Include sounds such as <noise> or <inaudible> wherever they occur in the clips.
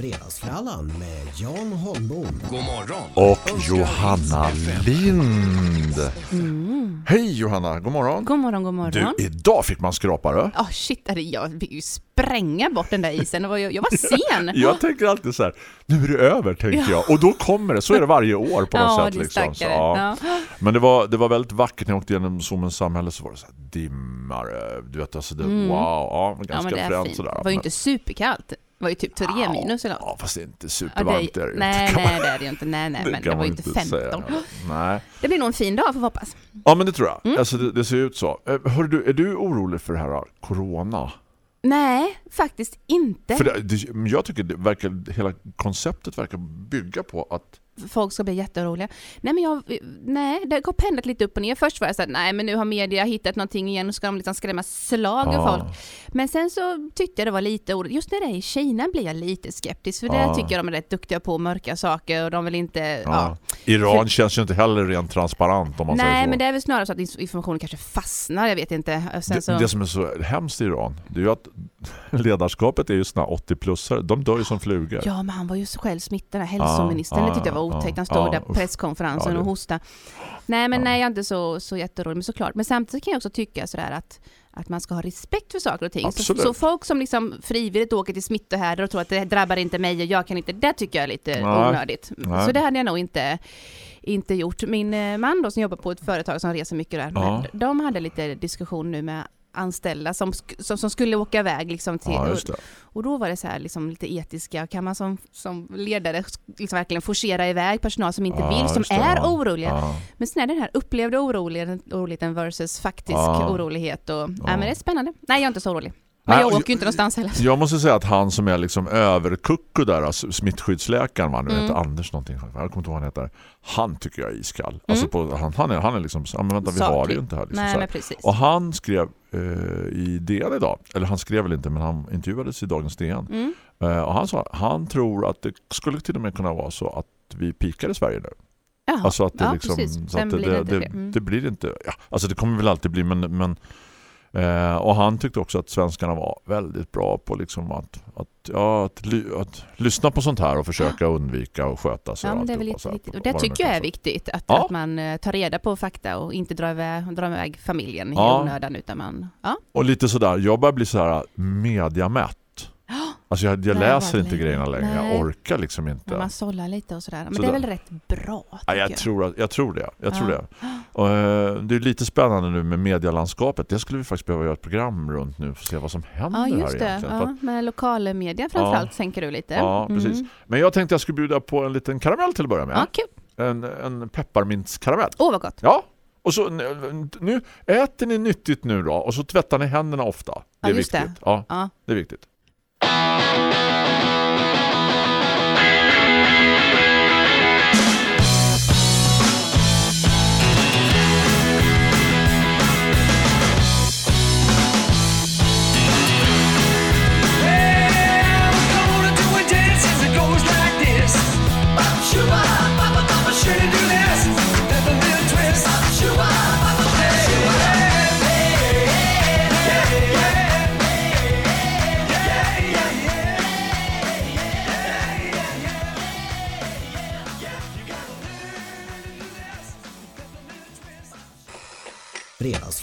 Fredagsfrallan med Jan Holmbom. God morgon. Och Johanna Lind. Hej Johanna, god morgon. God morgon, god morgon. Du, idag fick man skrapa du. Ja, shit, är det jag vill ju spränga bort den där isen. Jag var <laughs> sen. Jag tänker alltid så här, nu är det över tänker jag. Och då kommer det, så är det varje år på något ja, sätt. Liksom. Så, ja. Ja. Men det var, det var väldigt vackert när jag åkte genom Zoomens samhälle så var det så här dimmare. Du vet, alltså det, wow, ja, Mm. Ja, ganska är fränt sådär. Det var ju inte superkallt. Det var ju typ 3 minus något. Ja, fast det är inte Ja, supervarmt. det, är det nej, <laughs> nej, det är det ju inte. Nej, nej, men det var ju inte 15. säga. Nej. Det blir nog en fin dag får vi hoppas. Ja, men det tror jag. Mm. Alltså, det, det ser ut så. Eh, Hör du, är du orolig för det här corona? Nej, faktiskt inte. För det, det, jag tycker det verkar, hela konceptet verkar bygga på att Folk ska bli jätteoroliga. Nej, men jag, nej, det har pendlat lite upp och ner. Först var jag så här, nej, men nu har media hittat någonting igen och ska de liksom skrämma slag ur Ja. folk. Men sen så tyckte jag det var lite oroligt. Just när det är i Kina blir jag lite skeptisk, för Ja. där tycker jag de är rätt duktiga på mörka saker och de vill inte, ja. ja. Iran känns ju inte heller rent transparent om man säger Nej, så. men det är väl snarare så att informationen kanske fastnar, jag vet inte. Det, så, det som är så hemskt i Iran det är ju att <laughs> ledarskapet är ju såna 80-plussare. De dör ju som flugor. Ja, men han var ju själv smittad, hälsoministern. Ja, det tyckte jag var otäckt. Han stod där på presskonferensen och hostade. Nej, men nej, jag är inte så, så jätterolig, men såklart. Men samtidigt kan jag också tycka sådär att att man ska ha respekt för saker och ting. Så, så folk som liksom frivilligt åker till smittohärdar och tror att det drabbar inte mig och jag kan inte, det tycker jag är lite Nej. onödigt. Nej. Så det hade jag nog inte, inte gjort. Min eh, man då som jobbar på ett företag som reser mycket där, Ja. de hade lite diskussion nu med anställda som, som, som skulle åka iväg liksom till, Ja, det. och då var det så här liksom lite etiska, kan man som, som ledare liksom verkligen forcera iväg personal som inte Ja, vill, som är ja. oroliga. Men sen är det den här upplevda oroligheten, versus faktisk orolighet och. Ja. men det är spännande. Nej, jag är inte så orolig. Men jag åker ju inte någonstans heller. Jag måste säga att han som är liksom överkucku där, alltså smittskyddsläkaren, va? nu Mm. heter Anders någonting, jag kommer inte ihåg vad han heter. Han tycker jag är iskall. Alltså på, han, han, är, han är liksom, men vänta vi har det ju inte här. Liksom, Nej, här. Och han skrev eh, i DN idag, eller han skrev väl inte men han intervjuades i dagens DN. Mm. Eh, och han sa han tror att det skulle till och med kunna vara så att vi pikar i Sverige nu. Jaha. Alltså att det ja, liksom så att det, blir det det, inte det. Mm. det blir inte ja, alltså det kommer väl alltid bli men, men eh, och han tyckte också att svenskarna var väldigt bra på liksom att, att, ja, att, ly, att lyssna på sånt här och försöka undvika och sköta sig. Ja, men det är väl lite viktigt. Och det tycker jag är viktigt. Att, Ja. att man eh, tar reda på fakta och inte drar iväg, drar iväg familjen Ja. i onödan. Utan man, ja. Och lite sådär, jag börjar bli så här mediamätt. Alltså jag, jag läser inte grejerna längre. Nej. Jag orkar liksom inte. Man sållar lite och sådär. Men Så det är väl rätt bra, Ja, jag, jag. tror att, jag tror det. Jag tror Ja. det. Och, eh, det är lite spännande nu med medielandskapet. Det skulle vi faktiskt behöva göra ett program runt nu för att se vad som händer Ja, här just det. egentligen. Ja, att, med lokalmedia framförallt tänker du lite. ja, precis. Mm. Men jag tänkte jag skulle bjuda på en liten karamell till att börja med. Ja, kul. En, en pepparmintskaramell. Åh, vad gott. Ja. Och så nu- äter ni nyttigt nu då och så tvättar ni händerna ofta. Det Ja, är just viktigt. det. Ja, Ja. det är viktigt.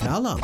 Fredagsfrallan.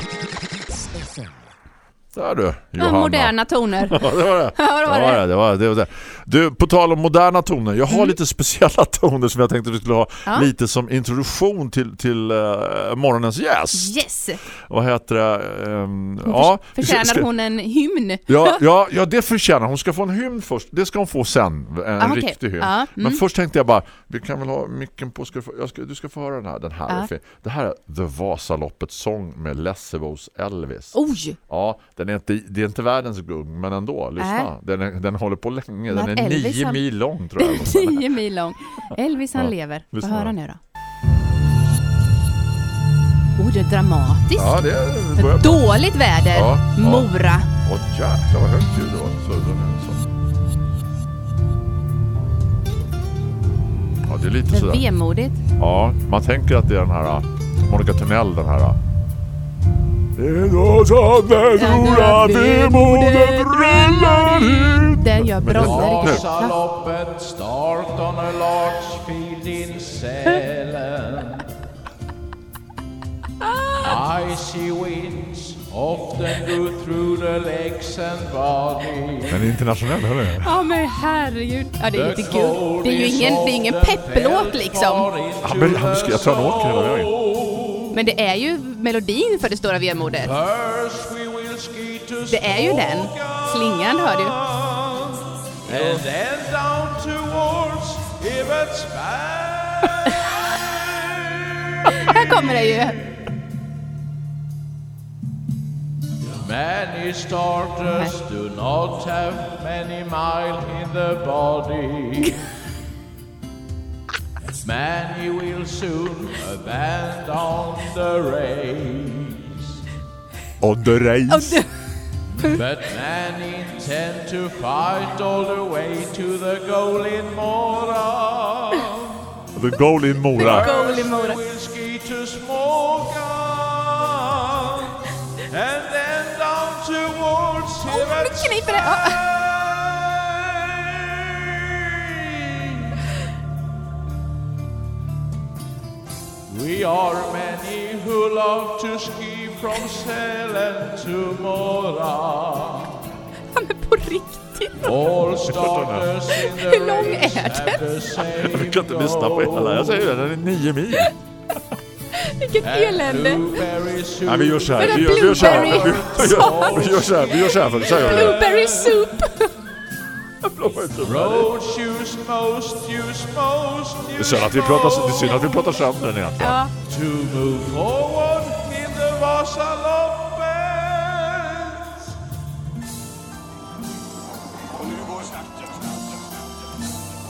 Där du, Johanna. moderna toner. <laughs> Ja, det var det. Ja, det var det, var det. det, det, var det, det var det. Du, på tal om moderna toner. Jag har Mm. lite speciella <laughs> toner som jag tänkte att vi skulle ha Ja. lite som introduktion till, till uh, morgonens gäst. Yes! Vad heter det? Hon ja, förtjänar ska- hon en hymn? Ja, <laughs> ja, ja, det förtjänar hon. ska få en hymn först. Det ska hon få sen, en Ah, riktig hymn. Ja, Men mm. först tänkte jag bara, vi kan väl ha micken på. Ska du, få, ska, du ska få höra den här. Den här Ja. Det här är The Vasaloppets sång med Lessevos Elvis. Oj! Ja, den är inte, det är inte världens gung, men ändå, lyssna. Äh. Den, är, den håller på länge. Den är Elvis, nio han- mil lång tror jag. <laughs> Nio mil lång. Elvis han Ja, lever. Få höra nu då. Oh, det är dramatiskt. Ja, det är. Dåligt väder. Ja, ja. Mora. Åh jäklar vad högt ljud det var. Så, så. Ja, det är lite Det är vemodigt. Ja, man tänker att det är den här Monica Tunnell, den här Det är då som det stora vemodet rullar hit. Den gör Bronne riktigt. Vasaloppet start on a large field in Sälen. Icy winds often go through the legs and body. Den är internationell, hörru. Ja men herregud. Ja det är lite guld. Det är ju ingen, det är ingen pepplåt liksom. Han, han, jag tror han åker hela vägen. Men det är ju melodin för det stora vemodet. Det är ju den. Slingan hör du. <laughs> Här kommer det ju. Many starters do not have many miles in the body. <laughs> Many will soon abandon the race. On the race. <laughs> But many intend to fight all the way to the goal in Mora. The goal in Mora. The Goal in Mora. We'll ski to Smågan and then down towards oh, Åh, nu We are many who love to ski from Sälen to Mora. Ja, men på riktigt. All starters in the Hur lång race är have the same Du kan inte lyssna på hela. Jag säger det, den är nio mil. Vilket elände. Nej, vi gör så här. Vi gör, vi gör så här. Vi gör, vi gör så här. Vi gör så. Blueberry soup. Det är synd att vi pratar, det är synd att vi pratar sönder den egentligen. Ja. to move forward in the Vasaloppet. Och nu går starten.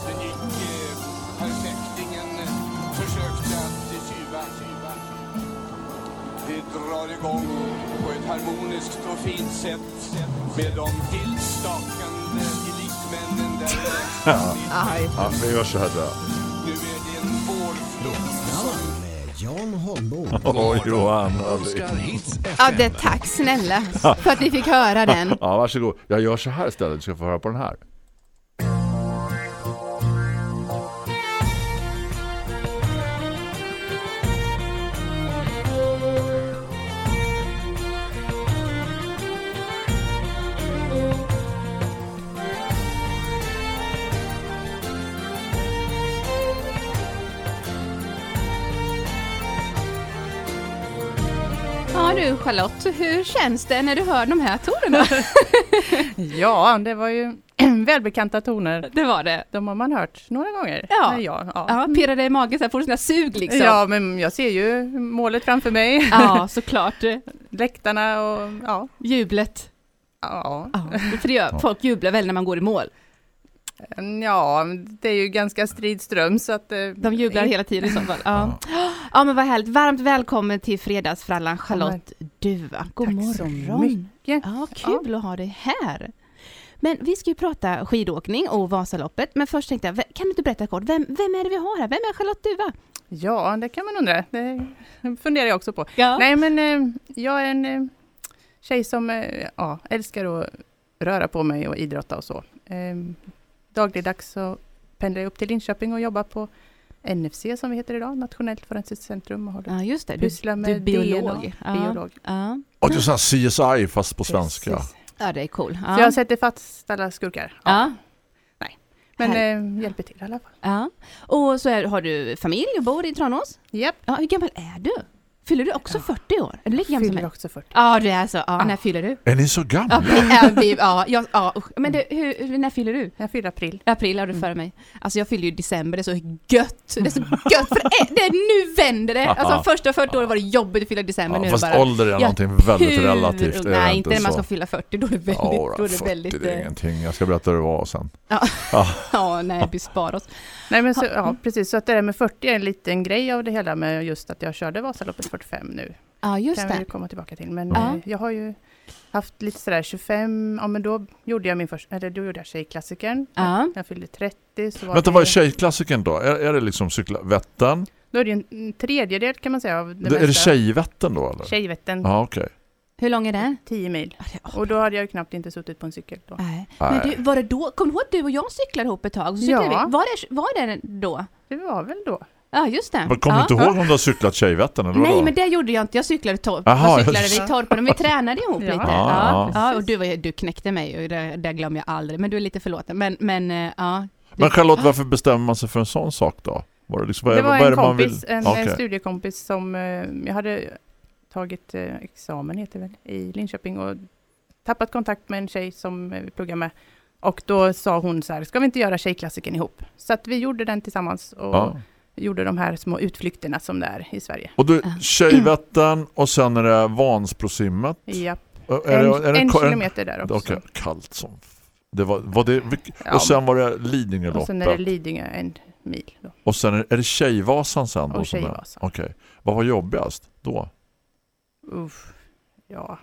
Den gick eh, perfekt. Ingen eh, försökte att eh, syva, syva. Det drar igång på ett harmoniskt och fint sätt med de tillstakande Aj. Ja, vi gör så här med Jan Holmbom. Åh, Johan. Ja, det tack snälla för att vi fick höra den. Ja, varsågod. Jag gör så här istället. Du ska få höra på den här. Du Charlotte, hur känns det när du hör de här tonerna? <laughs> Ja, det var ju <clears throat> välbekanta toner. Det var det. De har man hört några gånger. Ja. Ja, ja. Ja, pirrar det i magen så får du såna sug liksom? ja, men jag ser ju målet framför mig. ja såklart. <laughs> Läktarna och ja. Jublet. Ja. Ja, för det gör, folk jublar väl när man går i mål. Ja, det är ju ganska stridström så att... eh, De jublar hela tiden i så fall. <laughs> Ja. ja men vad härligt. Varmt välkommen till Fredagsfrallan Charlotte Duva. God Tack morgon. så mycket. Ja, kul att ha dig här. Men vi ska ju prata skidåkning och Vasaloppet. Men först tänkte jag, kan du inte berätta kort, vem, vem är det vi har här? Vem är Charlotte Duva? Ja, det kan man undra. Det funderar jag också på. Ja. Nej, men eh, jag är en eh, tjej som ja, älskar att röra på mig och idrotta och så. Dagligdags så pendlar jag upp till Linköping och jobbar på NFC som vi heter idag, Nationellt forensiskt centrum. Och håller Ja, just det. Du, pysslar du med är biolog. DNA. Ja. biolog. Ja. Och det är sån här CSI fast på svenska. Precis. ja, det är cool. Så Ja. jag sätter fast alla skurkar. Ja. ja. Men eh, hjälper till i alla fall. ja. Och så är, har du familj och bor i Tranås? Japp, Ja, hur gammal är du? Fyller du också 40 år? Är du lika gammal som fyller mig? också 40. Ja, du är så. Ja, när fyller du? Är ni så gamla? Ja, vi, ja, ja, ja, ja, men det, hur, när fyller du? Jag fyller april. April har du före mig. Alltså jag fyller ju i december, det är så gött. Det är så gött, för det, är, är, nu vänder det. Alltså första 40 åren var det jobbigt att fylla december. nu Ja, är fast det bara, ålder är Ja, någonting väldigt relativt. är det Nej, inte när man ska fylla 40, då är det väldigt... Ja, då är det 40 väldigt det är ingenting. Jag ska berätta hur det var sen. ja, <laughs> nej, vi sparar oss. Nej men så, Ja. ja, precis. Så att det där med 40 är en liten grej av det hela med just att jag körde Vasaloppet 45 nu. Ja, just kan vi det. komma tillbaka till. Men Ja. eh, jag har ju haft lite sådär 25, ja men då gjorde jag min första, eller då gjorde jag tjejklassikern. Ja. Jag fyllde 30 så var Vänta, det, vad är tjejklassikern då? Är, är det liksom cykla Vättern? Då är det en tredjedel kan man säga av det Det, är det mesta. Tjejvättern då eller? Tjejvätten. Ja, okej. Hur lång är den? 10 mil. Och då hade jag ju knappt inte suttit på en cykel då. Nej. Men du, var det då, kom du ihåg att du och jag cyklade ihop ett tag? Så Ja. vi. Var, det, var det då? Det var väl då. Ja, just det. Men kommer ja. du inte ihåg om du har cyklat Tjejvättern? Eller Nej, vadå? men det gjorde jag inte. Jag cyklade, tor- Jaha, vad cyklade just- vi? Torpen. Vi tränade ihop Ja. lite. Ja, Ja, ja. ja. och du, var, du knäckte mig och det, det glömmer jag aldrig. Men du är lite förlåten. Men, men eh, ja. Men Charlotte, varför bestämmer man sig för en sån sak då? Var det, liksom, Det är- var en det man vill? kompis, en, en studiekompis som eh, jag hade tagit eh, examen heter väl, i Linköping och tappat kontakt med en tjej som vi pluggar med. Och då sa hon så här, ska vi inte göra tjejklassiken ihop? Så att vi gjorde den tillsammans och Ja. Gjorde de här små utflykterna som det är i Sverige. Och du, Ja. Tjejvättern och sen är det Vansbrosimmet. Ja, Är en, det- är det en kilometer där också. Okej, kallt som... Det var, var det, och sen var det och sen är det Lidingöloppet. Lidingö en mil. Då. Och sen är, är det Tjejvasan sen? då Och Tjejvasan. Okej. Vad var jobbigast då? Uff, ja,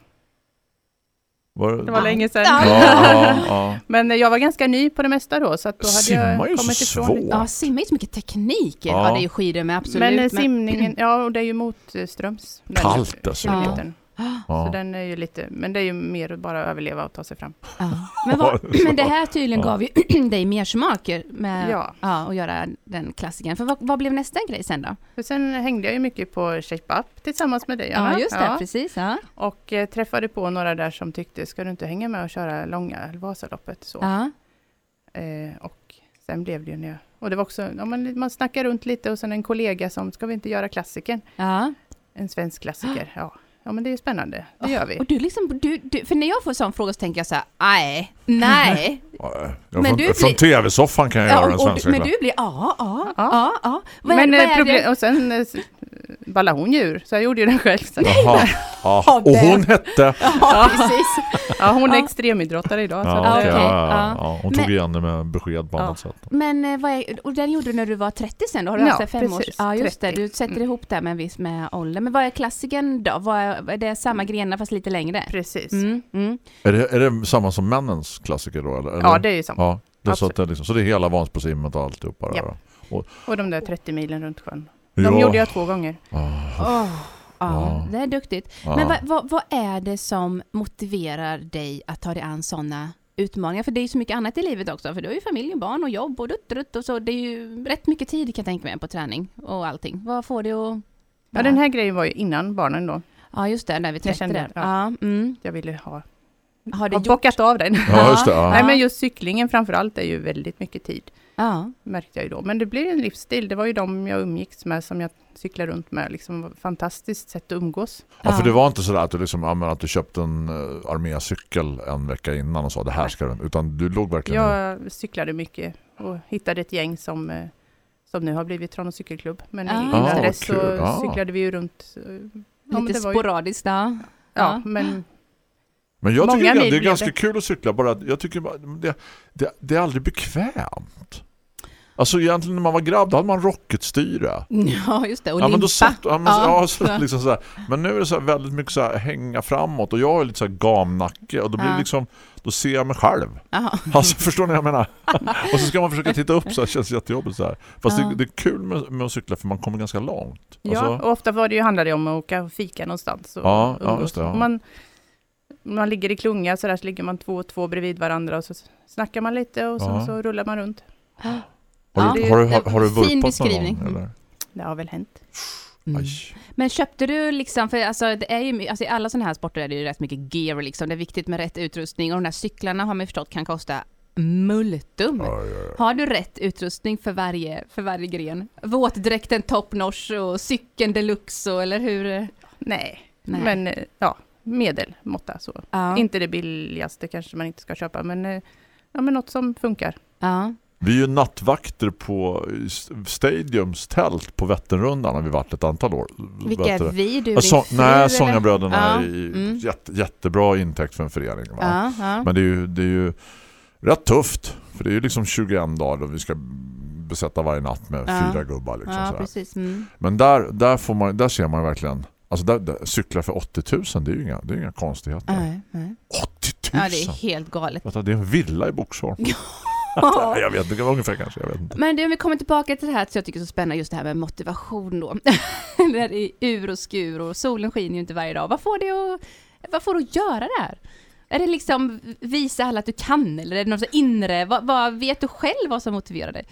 Var det var länge sedan. Ja. Ja, <laughs> ja, Men jag var ganska ny på det mesta då, så att då hade Simma är jag kommit ifrån svårt. Ja, simma är ju så mycket teknik. Ja. Ja. det är ju skidor med absolut. Men eh, simningen, ja och det är ju motströms. Kallt dessutom. Ja. Så den är ju lite, men det är ju mer att bara överleva och ta sig fram. Ja. Men, vad, <laughs> men det här tydligen Ja. gav ju <clears throat> dig mer smaker med Ja. ja, att göra den klassikern. För vad, vad blev nästa grej sen då? För sen hängde jag ju mycket på Shape Up tillsammans med dig Ja, Anna. just det. Precis. Ja. Och eh, träffade på några där som tyckte, ska du inte hänga med och köra långa Vasaloppet? Så. Ja. Eh, och sen blev det ju när jag, och det var också, ja, man, man snackar runt lite och sen en kollega som, ska vi inte göra klassiken? ja. En svensk klassiker, <gasps> ja. Ja men det är spännande, det gör vi. Och du liksom, du, du, för när jag får sån fråga så tänker jag så här, nej, nej. <laughs> Ja, Men från, du från tv-soffan kan jag Ja, göra och, svenska. men du blir, ja, ja, ja, men vad eh, är problem, och sen ballade hon djur, så jag gjorde ju den själv. Så. Jaha. Ja. Och hon hette... Ja, precis. Ja, hon är Ja. extremidrottare idag. Så Ja, okej, ja, ja, ja. ja. Hon Men- tog igen det med besked på Ja. annat sätt. Men eh, vad är, och den gjorde du när du var 30 sen då? Har du Ja, haft fem års, precis, Ja, just det. 30. Du sätter Mm. ihop det med en viss med ålder. Men vad är klassiken då? Vad är, är det samma grenar fast lite längre? Precis. Mm, mm. Är det, är det samma som männens klassiker då? Eller? Ja, det är ju samma. Ja, det är så, det är liksom, så det är hela Vansbrosimmet och alltihopa. Ja. då. Och de där 30 milen runt sjön. De Ja. gjorde jag två gånger. Ah, Åh, ja, Ja. det är duktigt. ja. Men vad, vad, vad är det som motiverar dig att ta dig an sådana utmaningar? För det är ju så mycket annat i livet också. För du har ju familj och barn och jobb och dutt, dutt och så. Det är ju rätt mycket tid kan jag tänka mig på träning och allting. Vad får det att... Ja, den här grejen var ju innan barnen då. Ja, just det. Där vi träffade kände, där. ja. Ja, mm. Jag ville ha, Har det bockat av den. Ja, just det. Ja. Nej, men just cyklingen framför allt är ju väldigt mycket tid. Ja. Märkte jag ju då. Men det blir en livsstil. Det var ju de jag umgicks med som jag cyklade runt med. Liksom, fantastiskt sätt att umgås. Ja, för Ja. det var inte så att du, liksom, att du köpte en uh, armécykel en vecka innan och sa det här ska du utan du låg verkligen i- Jag cyklade mycket och hittade ett gäng som, eh, som nu har blivit Tranås cykelklubb. Men Ah. innan Ah, dess så. Ah. cyklade vi ju runt. eh, Ja, Lite var ju, sporadiskt, ja. men Men jag Många tycker det, är blev ganska det. kul att cykla bara jag tycker bara- det, det, det är aldrig bekvämt. Alltså egentligen när man var grabb då hade man rocketstyre. <laughs> Ja, just det. Och Ja, men limpa. då satt, ja, men, Ja. ja. så, liksom så här. men nu är det så väldigt mycket så här, hänga framåt och jag är lite så här gamnacke och då blir Ja. liksom då ser jag mig själv. Jaha. <laughs> Alltså förstår ni vad jag menar? och så ska man försöka titta upp så här, känns jättejobbigt så här. Fast Ja. det, det är kul med, med att cykla för man kommer ganska långt. ja, Alltså, och ofta var det ju, handlade det om att åka och fika någonstans. Och Ja, ja, just det, ja. Man, man ligger i klunga så där så ligger man två och två bredvid varandra och så snackar man lite och Ja. så rullar man runt. <gasps> <gasps> har, Ja, du, har, du, har, har du fin vurpat någon beskrivning. gång? Eller? Det har väl hänt. Mm. Aj. Men köpte du liksom, för alltså, det är ju, alltså i alla sådana här sporter är det ju rätt mycket gear liksom. Det är viktigt med rätt utrustning och de här cyklarna har man förstått kan kosta multum. Aj, aj, aj. Har du rätt utrustning för varje, för varje gren? Våtdräkten top notch och cykeln deluxe och, eller hur? Nej, Nej. men eh, ja, medelmåtta så. Ja. Inte det billigaste kanske man inte ska köpa, men, eh, ja, men något som funkar. ja. Vi är ju nattvakter på Stadiums tält på Vätternrundan har vi varit ett antal år. Vilka är vi? Du, Ja, din nej? Sångarbröderna Ja, är mm. jätte, jättebra intäkt för en förening. Ja, ja. Men det är, ju, det är ju rätt tufft. För det är ju liksom 21 dagar och vi ska besätta varje natt med fyra gubbar. Liksom. Mm. Men där, där, får man, där ser man verkligen Alltså där, där, cykla för 80 000 det är ju inga, det är inga konstigheter. Nej, nej. 80 000? Ja, det är helt galet. Det är en villa i Boxholm. Nej, jag vet inte, det var ungefär kanske. Jag vet inte. Men det, om vi kommer tillbaka till det här som jag tycker är så spännande, just det här med motivation då. <laughs> det är ur och skur och solen skiner ju inte varje dag. Vad får det att Vad får du göra där? Är det liksom visa alla att du kan eller är det något så inre? Vad, vad vet du själv vad som motiverar dig?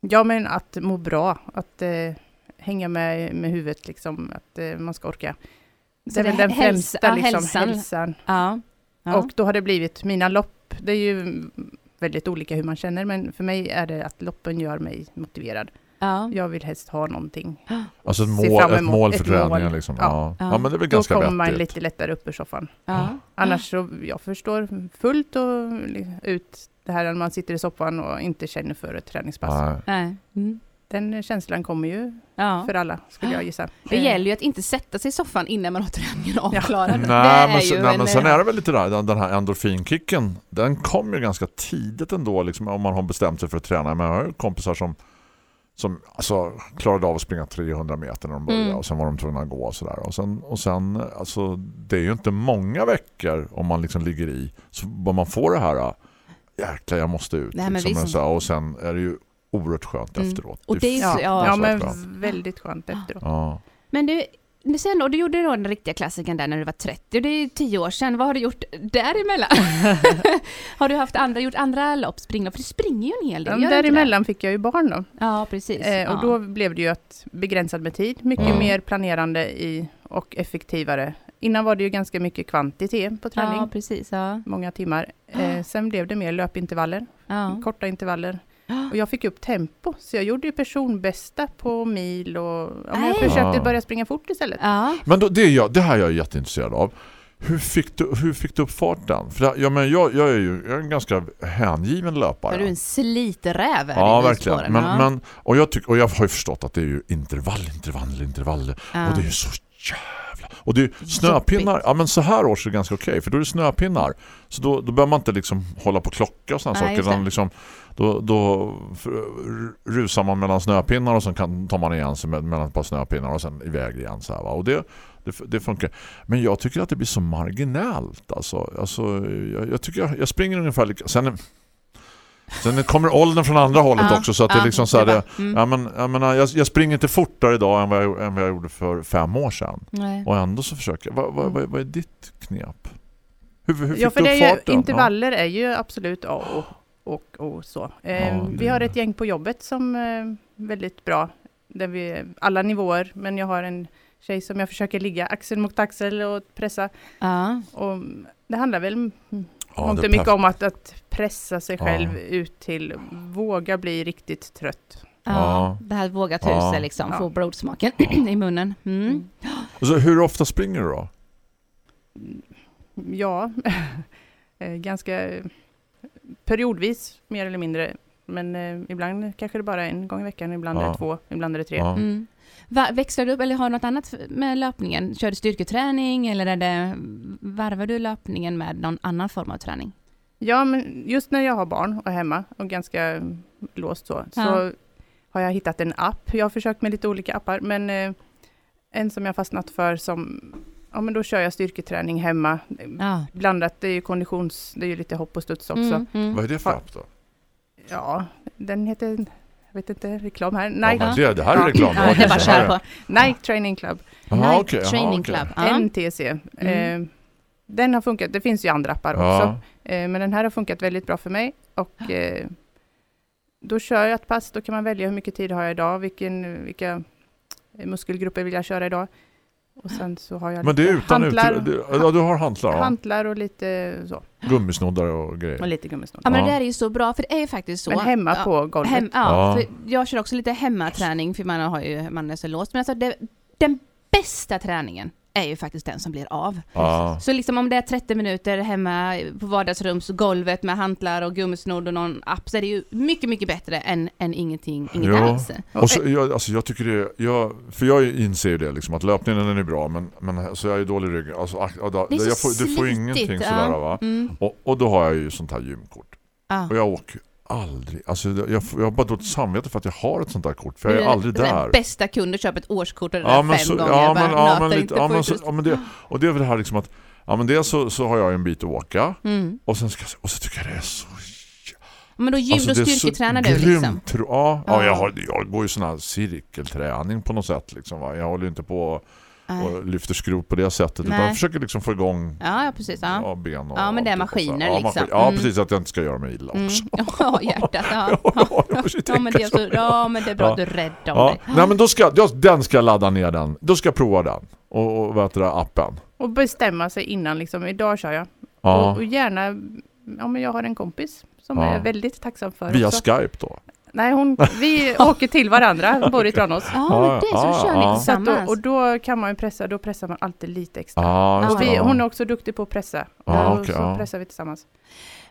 Ja, men att må bra, att eh, hänga med med huvudet, liksom, att eh, man ska orka. Det är det väl den främsta hälsa- ja, liksom, hälsan. hälsan. Ja. ja. Och då har det blivit mina lopp. Det är ju väldigt olika hur man känner, men för mig är det att loppen gör mig motiverad. ja. Jag vill helst ha någonting. <gasps> Alltså ett mål, ett mål för ett träningen mål. liksom. Ja. Ja. Ja. Men det är väl Då ganska kommer man lite lättare upp ur soffan. ja. Annars så, jag förstår fullt och ut det här när man sitter i soffan och inte känner för ett träningspass. Nej. Nej. Mm. Den känslan kommer ju Ja. för alla, skulle jag gissa. Det Eh, gäller ju att inte sätta sig i soffan innan man har träningen avklarad. Det Nej, är men, så, ju nej, en, men sen eh, är det väl lite där, den, den här endorfinkicken, den kommer ju ganska tidigt ändå liksom, om man har bestämt sig för att träna. Men jag har ju kompisar som, som alltså, klarade av att springa 300 meter när de började Mm. och sen var de tvungna att gå och sådär. Och sen, och sen alltså, det är ju inte många veckor om man liksom ligger i så vad man får det här jäklar jag måste ut. Nej, men liksom, visst. och, så, och sen är det ju oerhört skönt Mm. efteråt. Och det är Ja, så- ja, ja, men skönt. väldigt skönt efteråt. Ja. Men du, sen då, du gjorde då den riktiga klassikern där när du var 30, och det är 10 år sedan. Vad har du gjort däremellan? <laughs> har du haft andra, gjort andra lopp, springlopp? För du springer ju en hel del, Ja, däremellan fick jag ju barn då. Ja, precis. Eh, och ja. då blev det ju att begränsad med tid, mycket Mm. mer planerande i och effektivare. Innan var det ju ganska mycket kvantitet på träning, Ja, precis. Ja. många timmar. Eh, sen blev det mer löpintervaller, Ja. korta intervaller. Och jag fick upp tempo, så jag gjorde ju personbästa på mil och ja, jag försökte börja springa fort istället. ja. Men då, det, är jag, det här är jag jätteintresserad av. Hur fick du, hur fick du upp farten? För jag, ja, men jag, jag är ju jag är en ganska hängiven löpare. Är du en sliträv ja, i verkligen. spåren? Men, ja. men, och, jag tyck, och jag har ju förstått att det är ju intervall, intervall, intervall. ja. Och det är ju så jävla... Och det är snöpinnar. Jobbigt. Ja, men så här års är det ganska okej. för då är det snöpinnar. Så då, då behöver man inte liksom hålla på klocka och sådana Nej, saker. Utan liksom, då, då rusar man mellan snöpinnar och sen kan, tar man igen sig mellan ett par snöpinnar och sen iväg igen. Så här, va? Och det, det, det funkar. Men jag tycker att det blir så marginellt. Alltså, alltså, jag, jag tycker jag, jag springer ungefär lika... Sen, sen kommer åldern från andra hållet Ja, också. Så att det ja, är liksom så här, det det, mm. ja, men, jag, menar, jag, jag springer inte fortare idag än vad, jag, än vad jag gjorde för fem år sedan. Nej. Och ändå så försöker jag. Vad, vad, vad, är ditt knep? Hur, hur fick Ja, för du det upp är ju, intervaller är ju absolut A och, och, och så. Eh, Ja, Vi det- har ett gäng på jobbet som är väldigt bra, där vi alla nivåer, men jag har en tjej som jag försöker ligga axel mot axel och pressa. Ja. Och det handlar väl Ja, det är och mycket om att, att pressa sig Ja. själv ut till, våga bli riktigt trött. Ja. Ja. Det här våga tusen Ja. liksom, Ja. få blodsmaken <clears throat> i munnen. Mm. Mm. Och så hur ofta springer du då? Ja, <laughs> eh, ganska eh, periodvis mer eller mindre. Men eh, ibland kanske det bara är en gång i veckan, ibland är Ja. det två, ibland är det tre. Ja. Mm. Va, växlar du upp eller har du något annat med löpningen? Kör du styrketräning eller är det, varvar du löpningen med någon annan form av träning? Ja, men just när jag har barn och är hemma och ganska låst så, så Ja. har jag hittat en app. Jag har försökt med lite olika appar, men eh, en som jag fastnat för som, ja men då kör jag styrketräning hemma. Ja. Blandat, det är ju konditions, det är ju lite hopp och studs också. Mm, mm. Vad är det för app då? Ja, den heter, jag vet inte, reklam här. Ja, Nike, men det, det här är Ja. reklam. <laughs> Ja, det är bara så här kör är på. Nike Training Club, Night okej, jaha, Training okej. Club. Ja. NTC. Mm. Eh, den har funkat, det finns ju andra appar också. Ja. Eh, men den här har funkat väldigt bra för mig. Och eh, då kör jag ett pass, då kan man välja hur mycket tid har jag idag, vilken, vilka muskelgrupper vill jag köra idag. Och sen så har jag Men det är utan hantlar, ut, det, ja, du har hantlar, ja. hantlar och lite så. gummisnoddar och grejer. Och lite gummisnodd. Ja men det där är ju så bra, för det är ju faktiskt så. Men hemma ja, på golvet. Hem, ja, Ja. För jag kör också lite hemmaträning, för man, har ju, man är så låst. Men alltså det, den bästa träningen är ju faktiskt den som blir av. Ja. Så liksom om det är 30 minuter hemma på vardagsrumsgolvet med hantlar och gummisnodd och någon app så är det ju mycket, mycket bättre än, än ingenting, inget Ja. alls. Och så, jag, alltså jag tycker det, jag, för jag inser ju det liksom, att löpningen den är bra men, men så jag är ju dålig i ryggen. Alltså, ah, ja, då, Det är så jag får, du får ingenting sådär va. Mm. Och, och då har jag ju sånt här gymkort. Ja. Och jag åker aldrig, alltså jag, jag, har bara dåligt samvete för att jag har ett sånt där kort. För jag är aldrig där. Bästa kunder köper ett årskort och det Ja men, fem så, gånger. ja, men, ja, men, lite, ja, men, så, ja, men det, och det är väl det här liksom att ja, men dels så, så har jag en bit att åka Mm. och, sen ska, och så tycker jag det är så Men då gym Alltså, och styrketränar du liksom? tro- Ja, ja. Ja. Jag, har, jag går ju sån här cirkelträning på något sätt. Liksom, va? Jag håller ju inte på Nej. och lyfter skrot på det sättet. Utan Nej. jag försöker liksom få igång Ja, ja, precis. Ja. ja, ben och Ja, men det är så. maskiner ja, liksom. Ja, Mm. precis. Att jag inte ska göra mig illa Mm. också. <laughs> Ja, hjärtat. Ja. <laughs> Ja, Ja. men det är så. så, ja, men det är bra Ja. att du är rädd om Ja. dig. Nej, men då ska, jag, den ska jag ladda ner den. Då ska jag prova den. Och, och vad heter det, appen. Och bestämma sig innan, liksom, idag kör jag. Ja. Och, och gärna, ja men jag har en kompis som Ja. är väldigt tacksam för. Via också. Skype då. Nej, hon, vi <laughs> åker till varandra, bor i Tranås. Ja, Ja, men det är så ja, kör ni att då, tillsammans. och då kan man ju pressa, då pressar man alltid lite extra. Just och vi, hon är också duktig på att pressa. Och okej, så pressar vi tillsammans.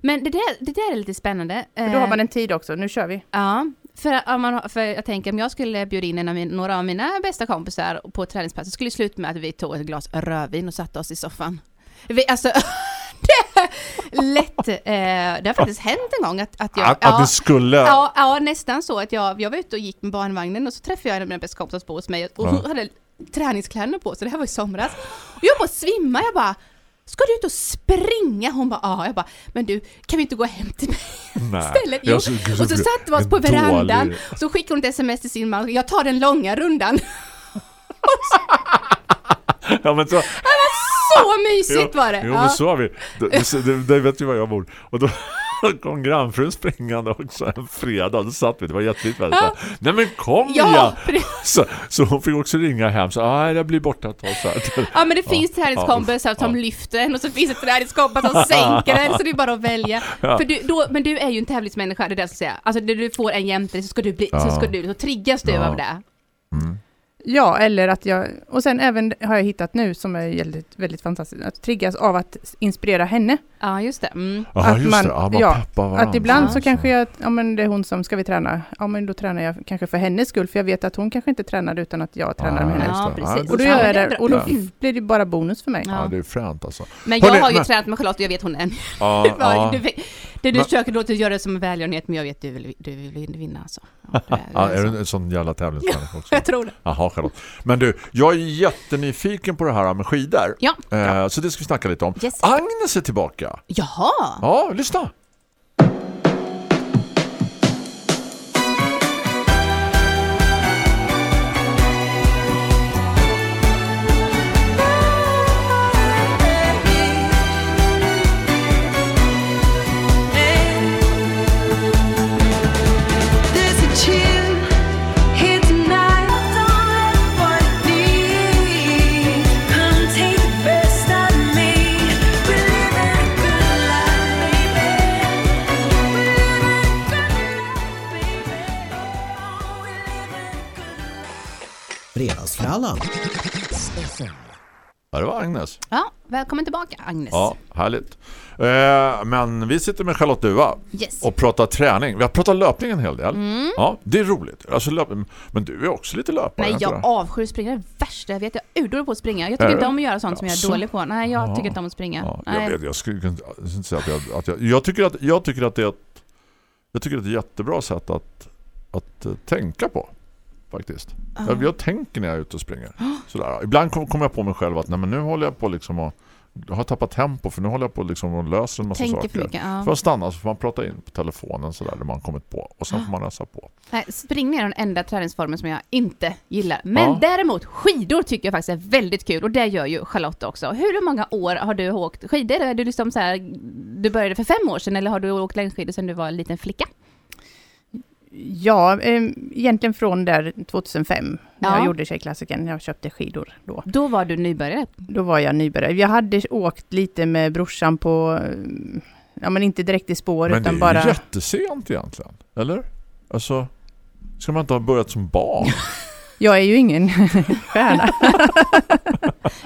Men det där, det där är lite spännande. För då har Eh, man en tid också, nu kör vi. Ja, för, om man, för jag tänker om jag skulle bjuda in en av min, några av mina bästa kompisar på träningspass, så skulle det sluta med att vi tog ett glas rödvin och satte oss i soffan. Vi, alltså, <laughs> <laughs> lätt. Eh, det har faktiskt hänt en gång att, att jag... Att, att ja, det skulle... ja, ja, nästan så att jag, jag var ute och gick med barnvagnen och så träffade jag en av mina bästa kompisar på hos mig och hon Ja. hade träningskläder på sig, det här var i somras. Och jag bara svimma, jag bara Ska du ut och springa? Hon bara ja, jag bara Men du, kan vi inte gå hem till mig <laughs> Nej. istället? Jo. Så- Och så satte vi oss på dålig- verandan och så skickade hon ett sms till sin man Jag tar den långa rundan <laughs> Ja, men så, Så mysigt var det! Jo, Ja. men så har vi. Det, vet ju var jag bor. Och då <laughs> kom grannfrun springande också en fredag. Då satt vi, det var jätteligt väldigt så här, Nej men kom Ja, ja! Så, så hon fick också ringa hem. Så, nej, jag blir borta ett tag. Så här. ja men det finns träningskompisar som ja. lyfter en och så finns det träningskompisar som sänker en så det är bara att välja. Ja. För du, då, men du är ju en tävlingsmänniska, det är det jag ska säga. Alltså när du får en jämte så ska du bli, så Ja. ska du, så triggas du Ja. av det. Mm. Ja, eller att jag... Och sen även har jag hittat nu som är väldigt, väldigt fantastiskt, att triggas av att inspirera henne. Ja just det. Mm. Ja, Att just man- det. Ja, man ja, peppar varandra. Att ibland Ja. så kanske jag, ja men det är hon som, ska vi träna? Ja men då tränar jag kanske för hennes skull, för jag vet att hon kanske inte tränar utan att jag tränar med Ja, henne. just Ja, det. precis. Och då gör Ja, jag det och då Ja. blir det bara bonus för mig. Ja, Ja. det är fränt alltså. Men jag Hörrni, har ju men- tränat med Charlotte och jag vet hon är en... Ja, <laughs> Ja, ja. Det du försöker att göra det som en välgörenhet men jag vet du vill, du vill vinna alltså. Ja, är, Ja, är du en sån jävla tävlingsmänniska också? <laughs> Jag tror det. Jaha, Charlotte. Men du, jag är jättenyfiken på det här med skidor. Ja. Eh, så det ska vi snacka lite om. Yes. Agnes är tillbaka. Jaha! Ja, lyssna. Fredagsfrallan. Ja, det var Agnes. Ja, välkommen tillbaka Agnes. Ja, härligt. Eh, men vi sitter med Charlotte Duva Yes. och pratar träning. Vi har pratat löpning en hel del. Mm. Ja, det är roligt. Alltså, löp... Men du är också lite löpare. Nej, jag avskyr springa. Det är det värsta jag vet. Jag är urdålig på att springa. Jag tycker inte om att göra sånt som jag är Jaså? dålig på. Nej, jag Ja. tycker inte om att springa. Ja, Nej. jag vet, jag skulle inte säga att jag, att jag, jag tycker att jag tycker att det är ett, jag tycker att det är ett jättebra sätt att, att eh, tänka på faktiskt. Ja. Jag, jag tänker när jag är ute och springer. Sådär. Ibland kom- kommer jag på mig själv att nej, men nu håller jag på liksom att jag har tappat tempo för nu håller jag på liksom och löser en massa Tänker saker. för mycket. Ja. Jag stanna så får man prata in på telefonen sådär det man kommit på och sen får man läsa på. Nej, springning är den enda träningsformen som jag inte gillar. Men Ja. däremot skidor tycker jag faktiskt är väldigt kul och det gör ju Charlotte också. Hur många år har du åkt skidor? Är du liksom så här, du började för fem år sedan eller har du åkt längdskidor sedan du var en liten flicka? Ja, eh, egentligen från där 2005, när Ja. jag gjorde Tjejklassiken. Jag köpte skidor då. Då var du nybörjare. Då var jag nybörjare. Jag hade åkt lite med brorsan på, ja men inte direkt i spår, Men det är utan ju bara... jättesent egentligen, eller? Alltså, ska man inte ha börjat som barn? <laughs> Jag är ju ingen <laughs> stjärna. <laughs>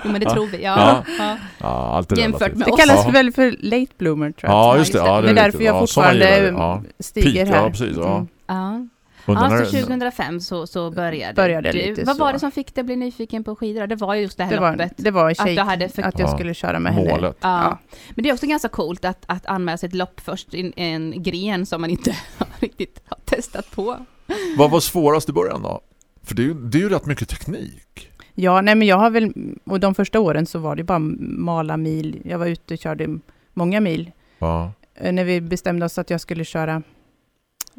Jo men det Ja. tror vi. Ja. Ja. Ja. Ja, är Jämfört med Det oss. kallas Ja. väl för late bloomer tror jag. Ja, just det. Ja, just Ja, det det är är därför jag fortfarande. Stiger Peak, här. ja, precis, ja. Mm. Ja. Ja, så 2005 så, så började, Började du. lite Vad så. var det som fick dig att bli nyfiken på skidor? Det var ju just det här Det var, loppet. det var Att tjej, du hade för- att jag Ja. skulle köra med henne. Målet. Ja. Ja. Men det är också ganska coolt att, att anmäla sig ett lopp först i en, en gren som man inte <laughs> riktigt har testat på. Vad var svårast i början då? För det är ju, det är ju rätt mycket teknik. Ja, nej men jag har väl, och de första åren så var det bara mala mil. Jag var ute och körde många mil. Ja. Eh, När vi bestämde oss att jag skulle köra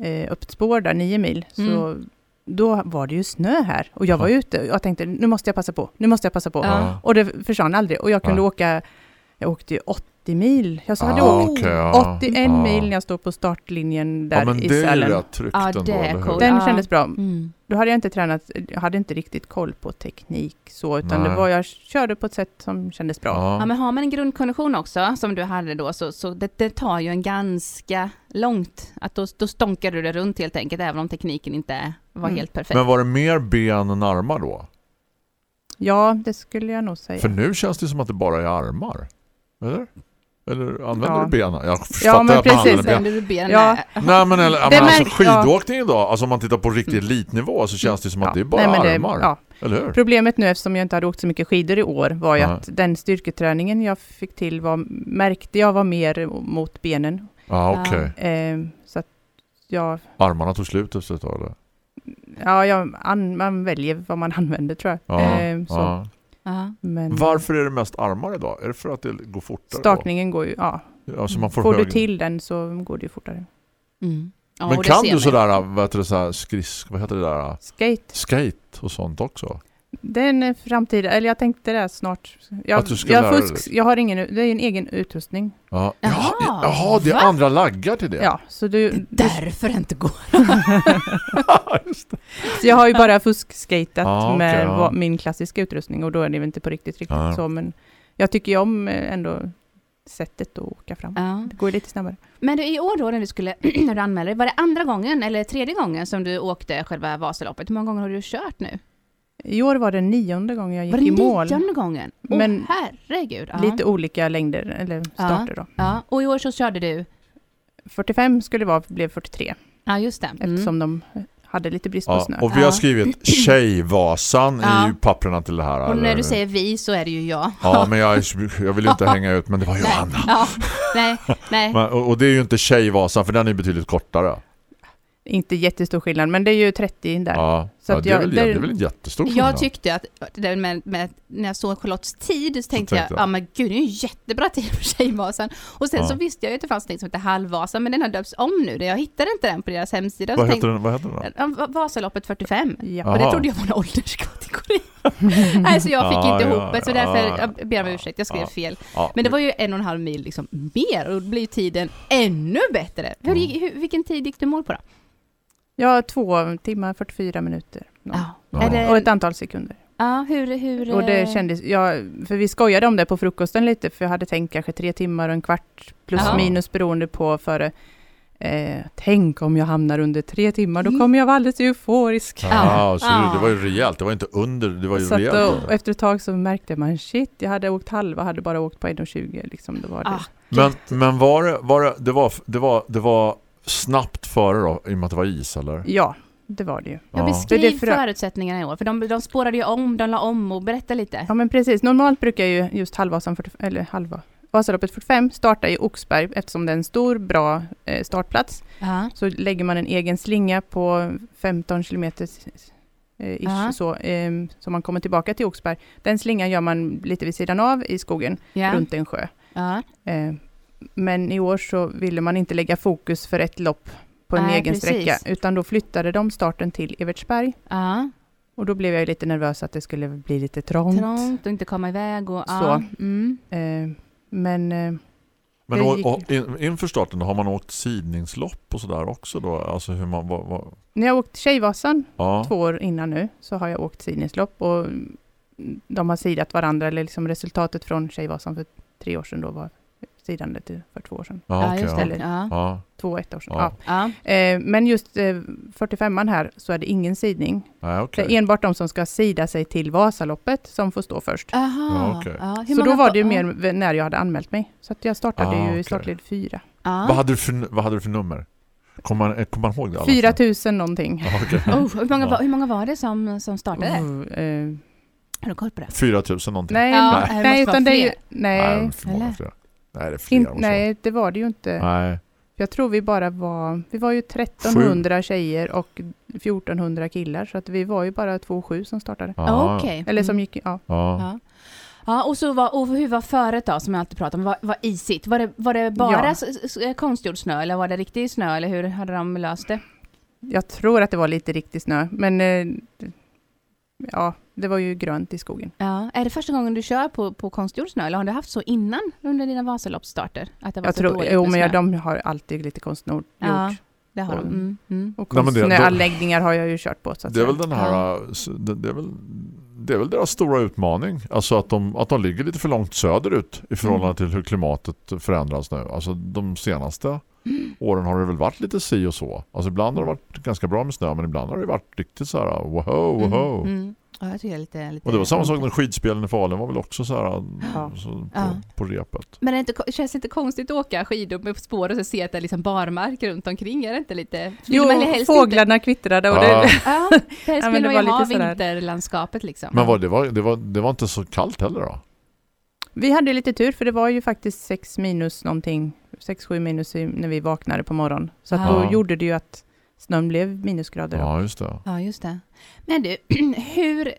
eh, upp ett spår där, nio mil, så Mm. då var det ju snö här. Och jag var ute och jag tänkte, nu måste jag passa på, nu måste jag passa på. Ja. Och det försvann aldrig. Och jag kunde Ja. åka, jag åkte ju 80 mil. Jag så hade Ah, åkt ja. 81 Ja. mil när jag stod på startlinjen där Ja, men i det är Sälen. rätt tryggt ändå, det är coolt. Den kändes bra. Mm. Då hade jag inte tränat, jag hade inte riktigt koll på teknik så, utan Nej. det var, jag körde på ett sätt som kändes bra. Ja, Ja. men har man en grundkondition också, som du hade då, så, så det, det tar ju en ganska långt. Att då, då stonkar du det runt helt enkelt, även om tekniken inte var Mm. helt perfekt. Men var det mer ben än armar då? Ja, det skulle jag nog säga. För nu känns det som att det bara är armar. Eller? Eller använder Ja. du benen? Jag Ja, men precis. använder du benen Ja. är- Nej men, eller, ja, Det men alltså ja. skidåkning idag, alltså om man tittar på riktig elitnivå så känns det som att det är bara nej, men det- armar. ja. Eller hur? Problemet nu eftersom jag inte hade åkt så mycket skidor i år var ju Nej. att den styrketräningen jag fick till var, märkte jag var mer mot benen. Ja, okej. Eh, så att jag, Armarna tog slut efter ett tag eller? ja, jag an, man väljer vad man <laughs> använder tror jag. Ja, Eh, så. ja. Men Varför är det mest armar idag? Är det för att det går fortare? stakningen går ju, ja. Då? Alltså man får, Får du till den så går det ju fortare. Mm. Ja, Men kan du sådär, vad heter det, sådär skrisk, vad heter det där? Skate, Skate och sånt också? Den är framtida, eller jag tänkte det snart. Jag, Att du ska jag, fusk, jag har ingen, det är en egen utrustning. Ja, Jaha, jaha, det är va? andra laggar till det. Ja, så du, Det är därför det inte går. <laughs> Just det. Så jag har ju bara fuskskatat Ah, okej, med ja. min klassiska utrustning och då är det inte på riktigt riktigt Ja. så men jag tycker ju om eh, ändå sättet att åka fram. Ja. Det går lite snabbare. Men du, i år då när du skulle, <clears throat> när du anmälde dig, var det andra gången eller tredje gången som du åkte själva Vasaloppet? Hur många gånger har du kört nu? I år var det nionde gången jag gick Var det i mål. nionde gången? Åh Men herregud. Ja. Lite olika längder, eller starter då. Ja, och i år så körde du? 45 skulle det vara, blev 43 Ja, just det. Mm. eftersom de hade lite brist på Ja, snö. och vi har skrivit Tjejvasan Ja. i papperna till det här. Och när eller? du säger vi så är det ju jag. Ja, men jag, jag vill inte <laughs> hänga ut, men det var Nej, Johanna. ja, nej, nej. Men, och, och det är ju inte Tjejvasan, för den är betydligt kortare. Inte jättestor skillnad, men det är ju 30 där. Ja, Så ja att det, är jag- väl, det- är väl en jättestor skillnad. Jag tyckte att, det med, med, när jag såg Charlottes tid så tänkte tänkte jag, ja men gud det är ju jättebra tid på Tjejvasan. Och sen Ja. så visste jag ju att det fanns något som heter Halvvasan, men den har döpts om nu. Jag hittade inte den på deras hemsida. vad, så heter den, vad heter den? Va- Vasaloppet 45. Ja. Och det trodde jag var en ålderskategori. <laughs> Nej, så jag fick Ja, inte ja, ihop det, så därför, ja. jag ber om ursäkt, jag skrev fel. Men det var ju en och en halv mil liksom mer och då blir ju tiden ännu bättre. Hur, Mm. hur, vilken tid gick du mål på då? Ja, två timmar 44 minuter. Ja. Ja. Är det, Och ett antal sekunder. ja, hur, hur... Och det eh, kändes, ja, för vi skojade om det på frukosten lite, för jag hade tänkt kanske tre timmar och en kvart plus Ja. minus beroende på före. Eh, tänk om jag hamnar under tre timmar, då Mm. kommer jag vara alldeles euforisk. Ja, så Ja. Det, var ju rejält, det var inte under, det var ju Så rejält. då, efter ett tag så märkte man shit, jag hade åkt halva, hade bara åkt på 1,20 liksom. Det var det. Ah, Men, men var det, var det, det, var, det, var, det var snabbt före då, i och med att det var is eller? Ja, det var det ju. Jag Ja. är för- förutsättningarna i år, för de, de spårade ju om, de la om och berätta lite. Ja men precis, normalt brukar ju just halvvasan, 40, eller halva, Vasaloppet 45 starta i Oxberg eftersom det är en stor bra eh, startplats. Ja. Så lägger man en egen slinga på 15 kilometer eh, ish, Ja. så, eh, så man kommer tillbaka till Oxberg. Den slingan gör man lite vid sidan av i skogen Ja. runt en sjö. Ja. Eh, men i år så ville man inte lägga fokus för ett lopp på en Nej, egen precis. sträcka utan då flyttade de starten till Evertsberg. ja. Och då blev jag lite nervös att det skulle bli lite trångt. Trångt och inte komma iväg och... Så. Ja. Mm. Eh, men eh, Men å, in, inför starten, har man åkt sidningslopp och sådär också då? Alltså hur man, vad, vad, när jag åkt Tjejvasan ja. två år innan nu så har jag åkt sidningslopp och de har sidat varandra eller liksom resultatet från Tjejvasan för tre år sedan då var sidandet för två år sedan. Ja, Ja, just ja. det. Ja. Ja, Två ett år sedan. Ja. Ja. Ja. Eh, men just eh, 45an här så är det ingen sidning. nej okej. Det är enbart de som ska sida sig till Vasaloppet som får stå först. Aha. Ja. Ja, hur Så då var va- det ju ja. mer när jag hade anmält mig. Så att jag startade Ah, ju okej. i startled fyra. Ja. Vad, hade du för, vad hade du för nummer? Kommer man, kommer man ihåg det? alla? 4 000 någonting. Ja, okej. <laughs> Oh, hur, många, Ja. var- hur många var det som, som startade? Oh, eh, Har du koll på det? 4 000 någonting? nej, Ja, nej, det måste utan det är ju... Nej, Nej, Nej, det är fler. in, nej, det var det ju inte. Nej. Jag tror vi bara var, vi var ju 1300 tjejer och 1400 killar, så att vi var ju bara två och sju som startade. Ja, Okej. Eller som Mm. gick, ja. Ja. Ja. Ja, och, så var, och hur var föret då, som jag alltid pratar om? Var, var isigt? Var det, var det bara Ja. konstgjord snö, eller var det riktig snö, eller hur hade de löst det? jag tror att det var lite riktig snö, men eh, ja, det var ju grönt i skogen. Ja. Är det första gången du kör på, på konstgjord snö eller har du haft så innan under dina Vasaloppsstarter? Att det var Jag så tror, dåligt jo, men jag, de har alltid lite konstnord Ja. gjort. Det har de. Mm. Mm. Och men det- konstnäranläggningar har jag ju kört på. Så att Det är säga. väl den här s- det, är väl det är väl deras stora utmaning. Alltså att de, att de ligger lite för långt söderut i förhållande Mm. till hur klimatet förändras nu. Alltså de senaste åren har det väl varit lite si och så. Alltså ibland har det varit ganska bra med snö men ibland har det varit riktigt så här wow, wow. Mm. Mm. Ja, jag tycker det lite, lite Och det var samma sak när skidspelen i Falun var väl också så här Ja. så på, Ja. på repet. Men det inte, känns det inte konstigt att åka skidor med spår och så se att det är liksom barmark runt omkring? Är det inte lite... Jo, fåglarna kvittrade och Ja. det, Inte, ja, helst Ja, men vill det man var ju ha vinterlandskapet liksom. Men var, det, var, det, var, det var inte så kallt heller då? Vi hade lite tur för det var ju faktiskt 6 minus någonting, 6-7 minus när vi vaknade på morgonen. Så att Ja. då gjorde det ju att snön blev minusgrader. Ja, just det. Ja, just det. Men du, <clears throat> hur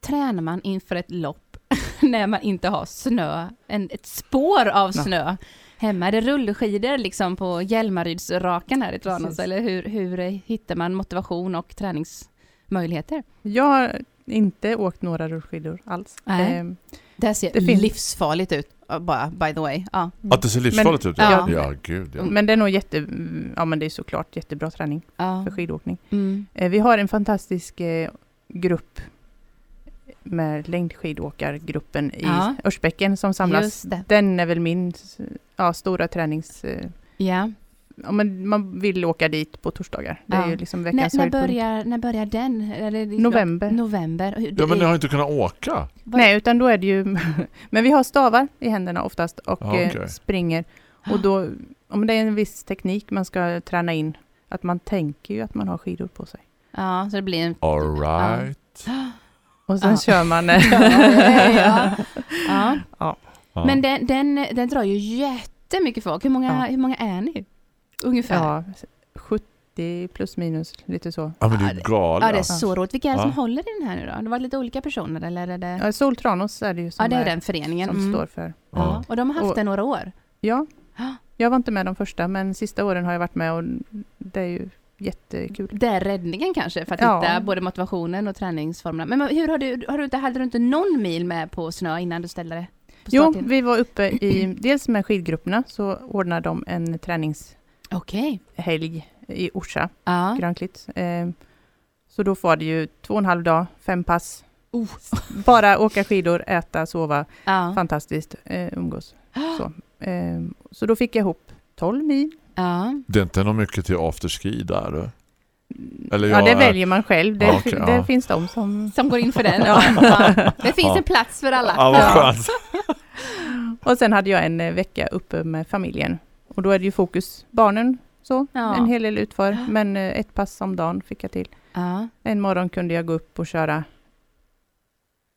tränar man inför ett lopp <laughs> när man inte har snö, en, ett spår av Ja. snö hemma? Är det rullskidor liksom på Hjälmarydsrakan här i Tranås? Eller hur, hur hittar man motivation och träningsmöjligheter? Jag har inte åkt några rullskidor alls. Nej. Det här ser Det livsfarligt ut, uh, bara by the way. Ja. Att det ser livsfarligt ut? ja. ja gud. Ja. Men det är nog jätte, ja men det är såklart jättebra träning Ja. för skidåkning. Mm. Eh, Vi har en fantastisk eh, grupp med längdskidåkargruppen i Ja. Örsbäcken som samlas. Den är väl min ja, stora tränings... eh, Ja. Ja, men man vill åka dit på torsdagar. Det är Ja. ju liksom När, veckans när, höjdpunkt. börjar, när börjar den? Liksom- November. November. Ja, men ni det- har inte kunnat åka. Nej, utan då är det ju... <laughs> men vi har stavar i händerna oftast och Ja, eh, okej. springer. Och då, om det är en viss teknik man ska träna in, att man tänker ju att man har skidor på sig. Ja, så det blir en... All right. <gasps> Och sen Ja. kör man... <laughs> ja, ja, ja. Ja. Ja. Men den, den, den drar ju jättemycket folk. Hur många, Ja. hur många är ni? Ungefär. Ja, ja, 70 plus minus, lite så. ja, men det Ja, är det- galet. det är så roligt. Vilka är det som Ja. håller i den här nu då? Det var lite olika personer eller är det... Ja, Sol Tranås är det ju som Ja, det är den föreningen. som Mm. står för. Ja. Och de har haft Och- det några år. Ja, Ja. jag var inte med de första, men sista åren har jag varit med och det är ju jättekul. Det är räddningen kanske för att Ja. hitta både motivationen och träningsformerna. Men hur har du, har du inte, hade du inte någon mil med på snö innan du ställde det? På Jo, vi var uppe i, dels med skidgrupperna så ordnade de en träningshelg Okej. i Orsa, Ja. Grönklitt. Eh, så då var det ju två och en halv dag, fem pass. Oh. <laughs> Bara åka skidor, äta, sova, Ja. fantastiskt, eh, umgås. <gasps> Så. Eh, så då fick jag ihop 12 mil. ja. Det är inte något mycket till afterski där. du. Eller ja, det är- väljer man själv. Det, Ja, okej, det ja. finns de som... Som går in för den. <laughs> Ja. Ja. Det finns Ja. en plats för alla. Ja, vad skönt. <laughs> Och sen hade jag en eh, vecka uppe med familjen. Och då är det ju fokus barnen så, Ja. en hel del utför. Men eh, ett pass om dagen fick jag till. Ja. En morgon kunde jag gå upp och köra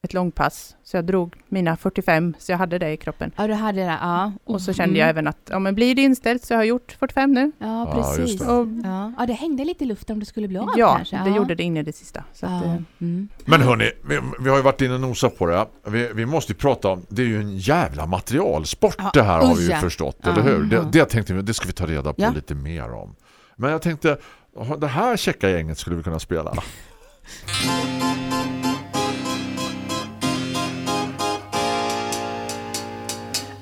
ett långpass. Så jag drog mina 45, så jag hade det i kroppen. Ja, du hade det. Ja. Och så kände jag även att, ja men blir det inställt så jag har gjort 45 nu. Ja, Ja, precis. det. Och, Ja. ja, det hängde lite i luften om det skulle bli av ja, kanske. det gjorde det in i det sista. Så att, Ja. eh, Mm. Men hörni, vi, vi har ju varit inne och nosat på det. Vi, vi måste ju prata om, det är ju en jävla materialsport Ja, det här har vi ju förstått, Ja. eller hur? Det, Ja. det tänkte vi, det ska vi ta reda på Ja. lite mer om. Men jag tänkte, det här checka gänget skulle vi kunna spela. <laughs>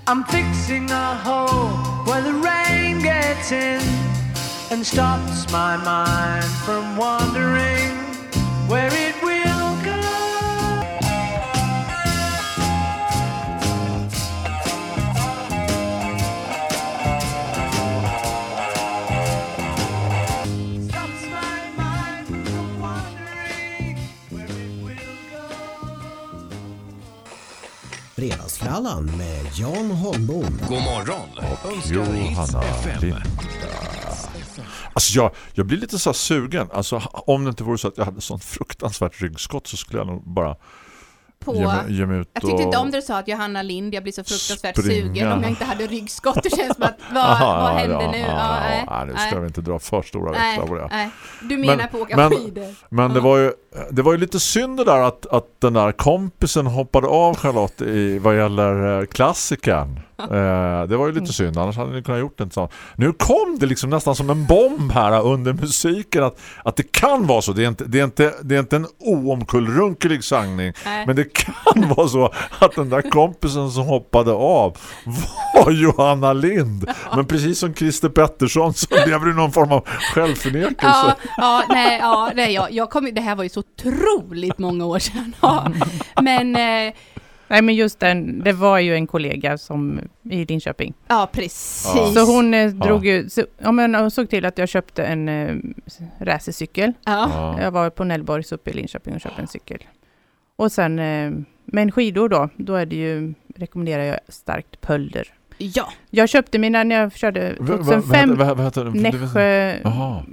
I'm fixing a hole where the rain gets in and stops my mind from wandering where it Fredagsfrallan med Jan Holmbom. God morgon önskar Hits Johanna. Linda. Alltså jag, jag blir lite så sugen. Alltså om det inte vore så att jag hade sånt fruktansvärt ryggskott så skulle jag nog bara På... ge mig, ge mig ut Jag tyckte inte om det du sa att Johanna Lind, jag blir så fruktansvärt Springa. sugen om jag inte hade ryggskott. Det känns som att, <laughs> vad, Aha, vad händer ja, nu? ja, Ja, nej, nu ska vi inte dra för stora växlar på det. nej. Du menar Men- på åka men- skidor? Men det Ja. var ju det var ju lite synd det där att, att den där kompisen hoppade av Charlotte i vad gäller eh, klassikern. Eh, det var ju lite synd, annars hade ni kunnat gjort det så. Nu kom det liksom nästan som en bomb här under musiken att, att det kan vara så. Det är inte, det är inte, det är inte en oomkullrunkelig sangning. Nej. Men det kan <laughs> vara så att den där kompisen som hoppade av var Johanna Lind. Men precis som Christer Pettersson så lever det någon form av självförnekelse. Ja, ja, nej, ja, nej jag, jag kom, det här var ju så otroligt många år sedan. Ja. Men, eh, Nej, men just den, det var ju en kollega som i Linköping. ja precis. Ja. Så hon eh, drog ju, så, ja, men hon såg till att jag köpte en eh, racercykel. Ja. Ja. Jag var på Nellborgs uppe i Linköping och köpte en cykel. Och sen, eh, men skidor då, då är det ju, rekommenderar jag starkt Pölder. Ja. Jag köpte mina när jag körde Va- va- 2005, vad- vad- vad heter det? Nässjö.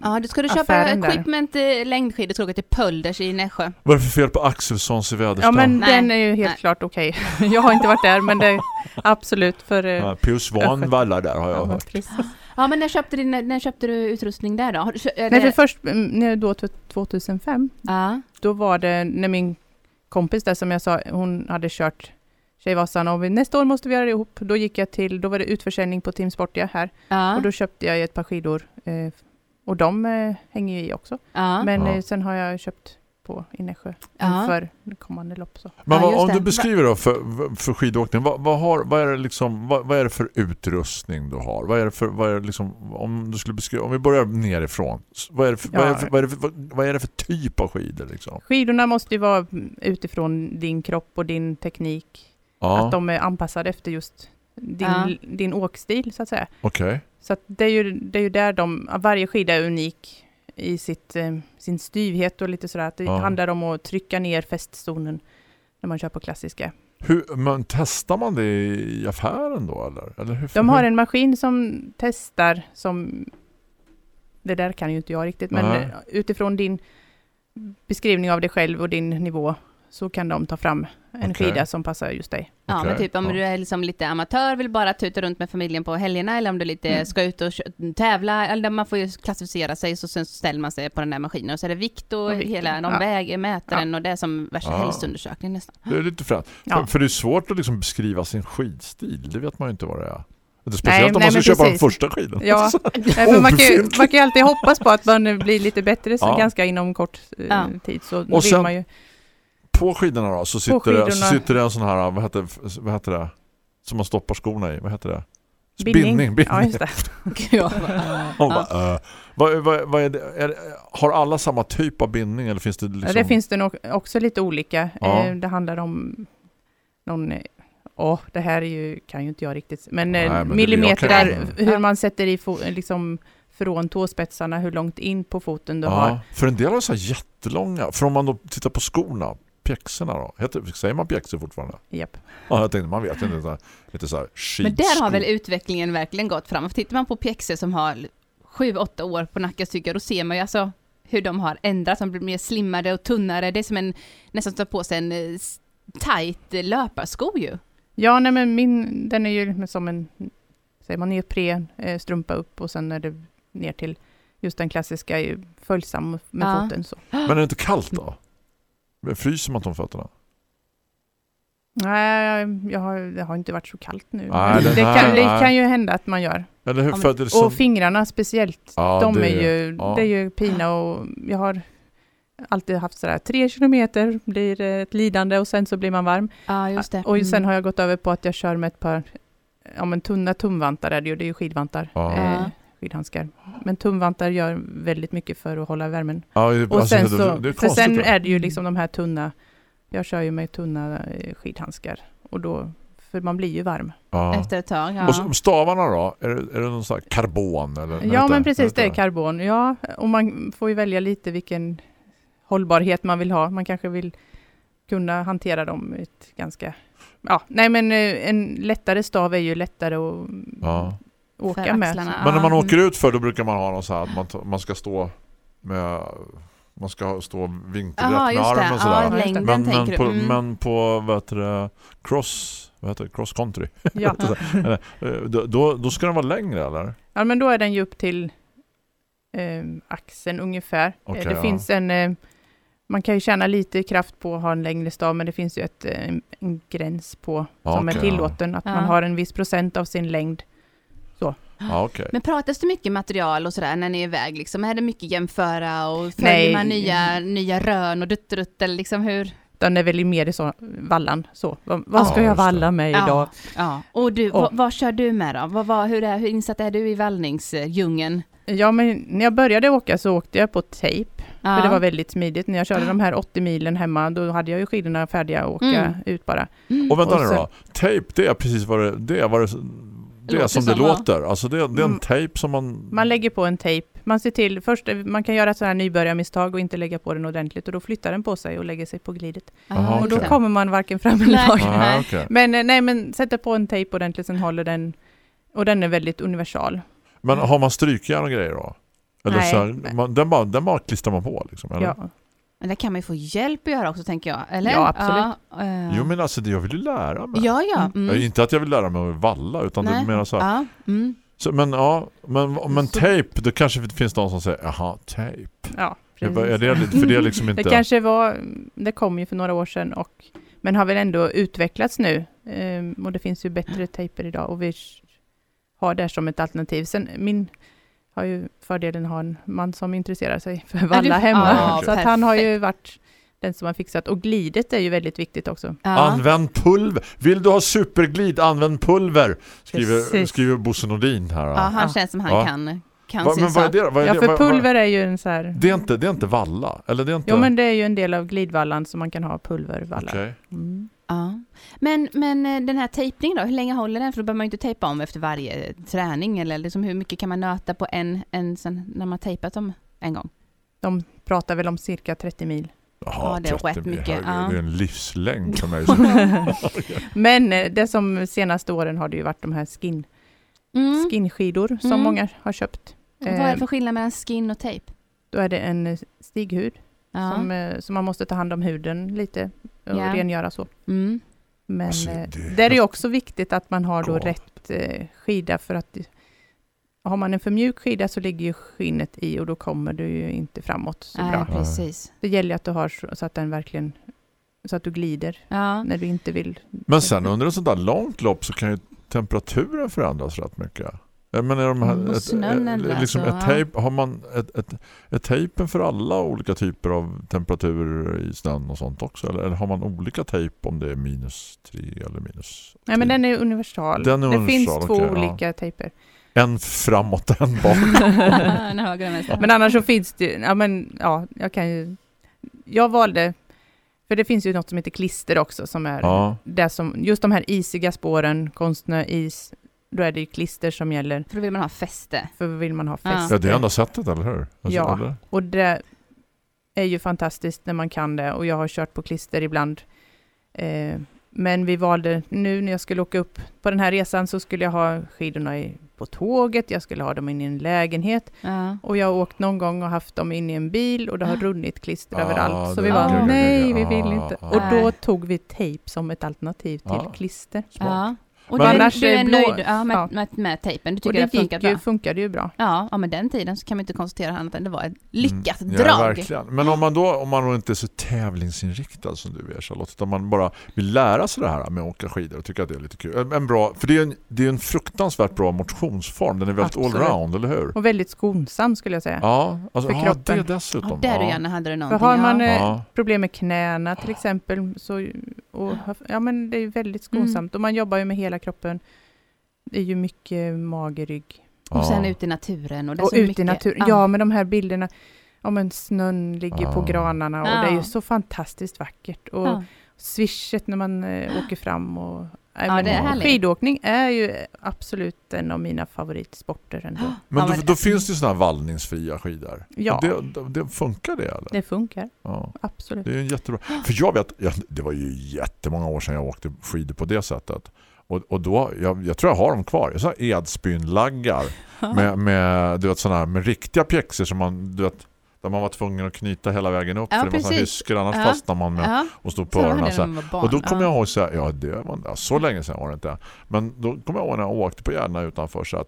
Ja, du ska du köpa där. equipment eh, längdskidor du åka till Pölders i Nässjö. Vad är det för fel på Axelssons i Väderstad? ja men Nej. den är ju helt Nej. klart okej. <laughs> Jag har inte varit där men det är absolut för... eh, Ja, Pius Svan vallar där har jag ja, hört. precis. Ja, men när köpte, du, när, när köpte du utrustning där då? Nej för först, mm, när då t- 2005, Ja. då var det när min kompis där som jag sa, hon hade kört Tjejvasan och vi, nästa år måste vi göra det ihop. Då gick jag till, då var det utförsäljning på Team Sportia här Ja. och då köpte jag ett par skidor eh, och de eh, hänger ju i också. ja. Men Ja. eh, sen har jag köpt på i Nässjö Ja. inför kommande lopp. Så. Men vad, om det. du beskriver då för, för skidåkning, vad, vad, har, vad, är det liksom, vad, vad är det för utrustning du har? Vad är det för, vad är det liksom, om du skulle beskriva, om vi börjar nerifrån, vad är det för, vad är det för, vad är det för, vad, vad är det för typ av skidor liksom? Skidorna måste ju vara mm, utifrån din kropp och din teknik. Ja, Att de är anpassade efter just din, Ja. din åkstil så att säga. okej. Så att det, är ju, det är ju där de, varje skida är unik i sitt, eh, sin styvhet och lite sådär. Att det Ja. handlar om att trycka ner fästzonen när man kör på klassiska. Hur, men testar man det i affären då eller? eller hur, De har hur- en maskin som testar som, det där kan ju inte jag riktigt, men Nej. eh, utifrån din beskrivning av dig själv och din nivå så kan de ta fram en Okej. skida som passar just dig. Ja, men typ om ja. du är liksom lite amatör, vill bara tuta runt med familjen på helgerna, eller om du lite Mm. ska ut och tävla, eller man får ju klassificera sig, så sen ställer man sig på den där maskinen, och så är det vikt och, Och vikt, hela, de ja. väger, mäter den, och det är som värsta Ja. hälsoundersökning nästan. Det är lite fränt. Ja. För, för det är svårt att liksom beskriva sin skidstil, det vet man ju inte vad det är. Det är Nej, speciellt om nej, man ska men köpa den precis. första skidan. Ja, <laughs> Nej, för man, kan ju, man kan ju alltid hoppas på att man blir lite bättre så Ja. ganska inom kort eh, Ja. tid. Så Och vill sen- man ju, På skidorna då så sitter, det, så sitter det en sån här, vad heter, vad heter det? Som man stoppar skorna i, vad heter det? bindning. bindning. Ja, just det. <laughs> Ja. Man bara, vad, vad, vad är det? Är, det- har alla samma typ av bindning eller finns det liksom... Det finns det nog också lite olika. Ja. Eh, Det handlar om någon... Åh, det här är ju, kan ju inte jag riktigt. Men, Nej, eh, men det- millimeter, kan- hur man sätter i liksom från tåspetsarna, hur långt in på foten du ja, har. För en del har så här jättelånga, för om man då tittar på skorna, pjäxorna då, heter, säger man pjäxor fortfarande? Japp. Ja, jag tänkte, man vet inte, så här, lite så här Men där har väl utvecklingen verkligen gått fram. För tittar man på pjäxor som har sju, åtta år på nacken tycker då ser man ju alltså hur de har ändrats. De blir mer slimmade och tunnare. Det är som en, nästan ta på sig en eh, tight löparsko ju. Ja, nej men min, den är ju som en, säger man, neopren, eh, strumpa upp och sen är det ner till just den klassiska eh, följsam med Ja. foten. Så. Men är det inte kallt då? Fryser man inte om fötterna? Nej, jag har, det har inte varit så kallt nu. Nej, det- det, nej, kan, det kan ju hända att man gör. Eller hur? För så, Och fingrarna speciellt, Ja, de det- är ju, ja. det är ju pina och jag har alltid haft sådär tre kilometer blir det ett lidande och sen så blir man varm. Ja, just det. Och sen Mm. har jag gått över på att jag kör med ett par ja, men tunna tumvantar är det ju, det är ju skidvantar, Ja. eh, skidhandskar. Men tumvantar gör väldigt mycket för att hålla värmen. ja, det- Och alltså, sen det, så, det är för konstigt. sen det. är det ju liksom de här tunna, jag kör ju med tunna eh, skidhandskar och då, för man blir ju varm. ja. Efter ett tag, ja. Och så, stavarna då? Är det, är det någon sån här karbon? Eller, Ja, heter men precis, det är karbon. Ja, och man får ju välja lite vilken hållbarhet man vill ha. Man kanske vill kunna hantera dem i ett ganska... Ja, nej men eh, en lättare stav är ju lättare att Ja. Åka med. Men när man Ja. åker ut för då brukar man ha något så här att man, man ska stå med man ska stå vinkelrätt med armen och Ja, sådär. längden men, men, på. Mm. men på vad heter det, cross, vad heter det, cross country. <laughs> Ja. Eh, då, då, då ska den vara längre eller? ja, men då är den ju upp till eh, axeln ungefär. Eh, det ja. finns en... Eh, Man kan ju tjäna lite kraft på att ha en längre stav, men det finns ju ett, eh, en, en gräns på Ja, som är okej, ja. tillåten, att Ja. man har en viss procent av sin längd. Ja, okej. Men pratas det mycket material och sådär när ni är iväg liksom? Är det mycket jämföra och följer man nya, nya rön och dutt eller liksom hur? Det är väl mer i så, vallan, så. Vad, vad ska Ja, jag valla med idag? Ja. Och du, Och- vad, vad kör du med då? Vad, vad, hur, är, hur insatt är du i vallningsdjungeln? Ja, men när jag började åka så åkte jag på tejp, Ja. för det var väldigt smidigt. När jag körde de här 80 milen hemma, då hade jag ju skidorna färdiga att åka Mm. ut bara. Och vänta Och nu då. Tejp, det är precis vad det, det är. Vad det, det är Låter som det som, ja. låter. Alltså det, det är en Mm. tejp som man... Man lägger på en tejp. Man ser till, först, man kan göra ett sådant här nybörjarmisstag och inte lägga på den ordentligt och då flyttar den på sig och lägger sig på glidet. Jaha, Och då kommer man varken fram eller bak. Ah, okej. Men eh, nej, men sätter på en tejp ordentligt, sen håller den och den är väldigt universal. Men har man strykjärn och grejer då? Eller Nej. så här, man, den, bara, den bara klistrar man på liksom, eller? Ja. Men det kan man ju få hjälp att göra också tänker jag, eller? Ja, absolut. Ja, eh, Jo men alltså det jag vill ju lära mig. ja. ja. Ja, Mm. Inte att jag vill lära mig att valla utan det Nej. är mer så här. Ja, mm. Så, men ja, men, men Så- tejp, det kanske finns någon som säger jaha, tejp. ja precis. är det lite, för det är liksom <laughs> inte... Det kanske var, det kom ju för några år sedan och men har väl ändå utvecklats nu. Ehm, och det finns ju bättre tejper idag och vi har det som ett alternativ. Sen min har ju fördelen att ha en man som intresserar sig för valla hemma. ja, så att han har ju varit den som har fixat. Och glidet är ju väldigt viktigt också. Ja. Använd pulver. Vill du ha superglid, använd pulver. Skriver, Precis. skriver Bosse Nordin här. ja, han Ja. känns som han kan, Va, men vad är det? Vad är Ja, det? för vad- pulver är ju en så här... Det är inte, det är inte valla? Eller det är inte... Jo, men det är ju en del av glidvallan som man kan ha pulvervalla. Okej. Mm. Ja. Men, men eh, den här tejpningen då, hur länge håller den? För då behöver man ju inte tejpa om efter varje träning eller liksom hur mycket kan man nöta på en, en sen när man tejpat dem en gång? De pratar väl om cirka 30 mil. Jaha, Ja, det är 30 rätt mycket. Det är en livslängd för mig. <laughs> Men eh, det som senaste åren har det ju varit de här skin, Mm. skinskidor som Mm. många har köpt. Vad är det Eh, för skillnad mellan skin och tejp? Då är det en stighud Ja. som, eh, som man måste ta hand om huden lite och Ja. rengöra så. Mm. Men Alltså, eh, det är där är det också viktigt att man har då galet. rätt eh, skida för att har man en för mjuk skida så ligger ju skinnet i och då kommer du ju inte framåt så Nej, bra. precis. Det gäller att du har så, så att den verkligen så att du glider Ja. när du inte vill. Men sen under ett sånt där långt lopp så kan ju temperaturen förändras rätt mycket. Jag menar, de här, Mm, ett, snön ett, ändras liksom ett tejp, har man ett, ett, ett tejpen för alla olika typer av temperaturer i snön och sånt också? Eller, eller har man olika tejp om det är minus tre eller minus Nej men den är universal. Den är det universal, finns två ja. olika tejper. En framåt, en bak. <laughs> en <laughs> höger och en vänster. Men annars så finns det ja men ja, jag kan ju, jag valde, för det finns ju något som heter klister också som är ja. det som, just de här isiga spåren, konstnö, is, då är det ju klister som gäller, För då vill man ha fäste. för vill man ha Ja. fäste. ja, det är enda sättet, eller hur? Alltså, Ja. Eller? Och det är ju fantastiskt när man kan det och jag har kört på klister ibland. Eh, men vi valde, nu när jag skulle åka upp på den här resan så skulle jag ha skidorna i, på tåget, jag skulle ha dem in i en lägenhet Ja. och jag har åkt någon gång och haft dem in i en bil och det har runnit klister Ah, överallt. Så vi var nej, vi vill Ah, inte. ah. Och då tog vi tejp som ett alternativ till Ah. klister. Ja. Och Men- Annars du är blå- nöjd ja, med, ja. med, med tejpen? Du Och tycker det det, funkar gick ju, bra? funkade ju bra. Ja, ja, men den tiden så kan man inte konstatera annat än det var ett lyckat Mm. drag. Ja, verkligen. Men om man då om man då inte är så tävlingsinriktad som du är Charlotte, utan man bara vill lära sig det här med att åka skidor och tycker att det är lite kul. En, bra, för det är en, det är en fruktansvärt bra motionsform. Den är väldigt Absolut. allround, eller hur? Och väldigt skonsam skulle jag säga. Ja, alltså, För ja kroppen. det dessutom. Ja, där ja. du gärna hade du För någonting. har man ja. eh, Ja. problem med knäna till exempel, så, och, ja men det är väldigt skonsamt. Och man jobbar ju med hela kroppen. Det är ju mycket magerygg. Och sen ut i naturen. Och, det Och så ut mycket, i naturen. Ja, med de här bilderna. Ja men snön ligger på Ja. granarna och Ja. det är ju så fantastiskt vackert. Och Ja. swishet när man eh, åker fram och Ja, men det är. Skidåkning är ju absolut en av mina favoritsporter ändå. Men Ja, då, men- då finns det ju sådana här vallningsfria skidor. Ja, Det, det, det funkar det eller? det funkar. Ja. Absolut. Det är ju jättebra. För jag vet, jag, det var ju jättemånga år sedan jag åkte skidor på det sättet. Och, och då, jag, jag tror jag har dem kvar. Jag sa Edsbyn-laggar med, med, du vet, såna med riktiga pjäxor som man, du vet, där man var tvungen att knyta hela vägen upp. Ja, för det var såna precis. hysker, annars Ja. fastnar man med Ja, och stod på var öronen. var. Och då kommer ja. jag ihåg så här, ja, det var ja, så länge sedan var det inte. Men då kommer jag ihåg när jag åkte på Gärna utanför så att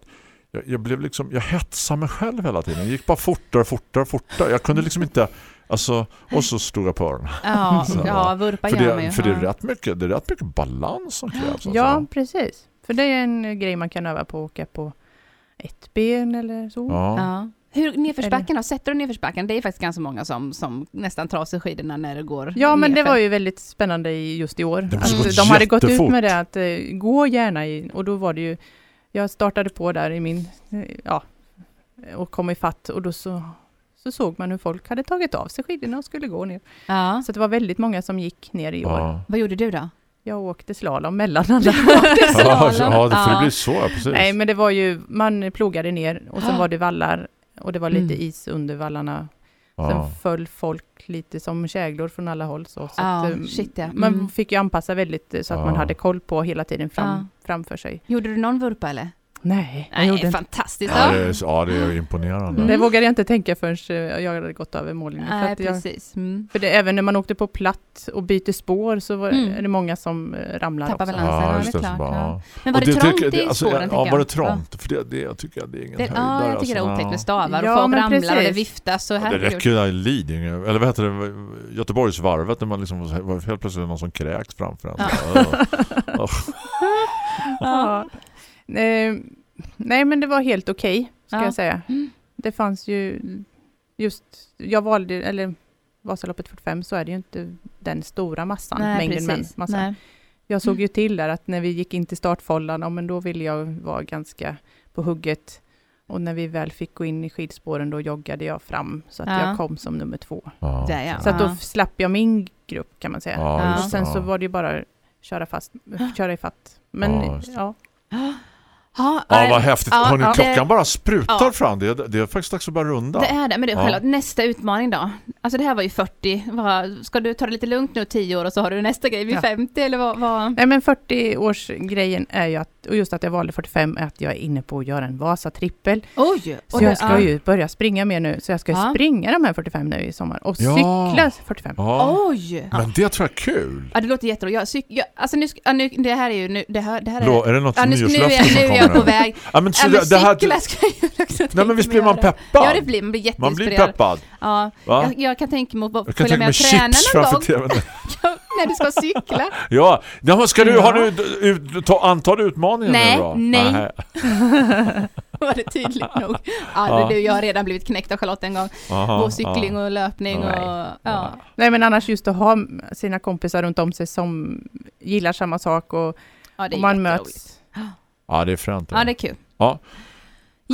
jag, jag blev liksom, jag hetsade mig själv hela tiden. Jag gick bara fortare, fortare, fortare. Jag kunde liksom inte, Alltså, och så stora på öronen. <laughs> Ja, <laughs> Så, ja vurpa För, gör man ju. det, för det, är Ja. rätt mycket, det är rätt mycket balans som krävs. Ja, Alltså. precis. För det är en grej man kan öva på att åka på ett ben eller så. Ja. Ja. Hur, nedförsbacken då? Sätter du nedförsbacken? Det är faktiskt ganska många som, som nästan tar sig skidorna när det går Ja, men det nerför. var ju väldigt spännande i- just i år. Det gått de hade gått ut jättefort. med det att eh, gå gärna i, och då var det ju, jag startade på där i min, eh, ja, och kom i fatt och då så, så såg man hur folk hade tagit av sig skidorna och skulle gå ner. Ja. Så det var väldigt många som gick ner i år. Ja. Vad gjorde du då? Jag åkte slalom mellan alla. Ja, ja, det, för det Ja. blir så, ja, precis. Nej, men det var ju, man plogade ner och sen var det vallar och det var lite Mm. is under vallarna. ja. Sen föll folk lite som käglor från alla håll. Så, så Ja, att, eh, shit, ja. Man Mm. fick ju anpassa väldigt eh, så att man Ja. hade koll på hela tiden fram, framför sig. Gjorde du någon vurpa eller? Nej, jag Nej, fantastiskt. Ja, Ja. det är, ja, det är imponerande. Mm. Det vågade jag inte tänka förrän eh, jag hade gått över mållinjen. För, Nej, att jag, precis. Mm. för det, även när man åkte på platt och byter spår så var, Mm. är det många som eh, ramlar Tappar också. balansen, ja, det är just det, klart. Ja. Men var Och det, trångt tycker- i alltså, spåren? Ja, var det jag? trångt? För det, det jag tycker jag det är ingen Det, höjdare. ja, jag tycker det är alltså. otäckt med stavar och Ja, folk ramlar och det viftas. Och Ja, det räcker ju där i Lidingö, eller vad heter det, Göteborgsvarvet där man liksom var helt plötsligt någon som kräks framför en. Ja. <laughs> <laughs> <laughs> Eh, nej, men det var helt okej, ska Ja. jag säga. Mm. Det fanns ju just, jag valde, eller Vasaloppet 45 så är det ju inte den stora massan, Nej, mängden precis. massan. Nej. Jag såg Mm. ju till där att när vi gick in till startfållan, ja, men då ville jag vara ganska på hugget. Och när vi väl fick gå in i skidspåren då joggade jag fram så att Ja. jag kom som nummer två. Ja. Ja. Så att då slapp jag min grupp kan man säga. Ja, Ja. just Och sen så var det ju bara köra fast, <gasps> köra i fatt. Men Ja. <gasps> ja, Ja, vad häftigt. ja, Hörrni, ja. klockan bara sprutar Ja. fram. Det, är- det är faktiskt dags att börja runda. Det är det, men det är Ja. självklart. Nästa utmaning då? Alltså det här var ju 40. Vad, ska du ta det lite lugnt nu 10 år och så har du nästa grej vid Ja. 50 eller vad? vad? Nej men 40-årsgrejen är ju att, och just att jag valde 45 är att jag är inne på att göra en Vasa-trippel. Oj! Så och jag ska ja. ju börja springa mer nu, så jag ska Ja. springa de här 45 nu i sommar och Ja. cykla 45. Ja. Oj! Men det tror jag är kul. Ja, det låter jätteroligt. Jag, cyk, jag, alltså nu, nu, det här är ju nu, det här, det här är... Lå, är det något ja, nu, nyårslöfte som nu är på väg. Ja, men, så Ja, men det, det ska jag också nej, men visst blir man peppad? Ja, det blir man. blir Man blir jätteinspirerad. peppad. Ja, jag, jag kan tänka mig att följa med och träna någon gång. <laughs> när du ska cykla. Ja, ja men ska du, Ja. har du ut, ta, antar du utmaningen Nej, nu då? nej. <laughs> Var det tydligt nog? Ja, Ja. Det, jag har redan blivit knäckt av Charlotte en gång. Aha, Både cykling och löpning Nej. och... Ja. Nej men annars just att ha sina kompisar runt om sig som gillar samma sak och, ja, det är och man jätteroligt. möts. Ja, det är fränt. Ja, det är kul. Ja.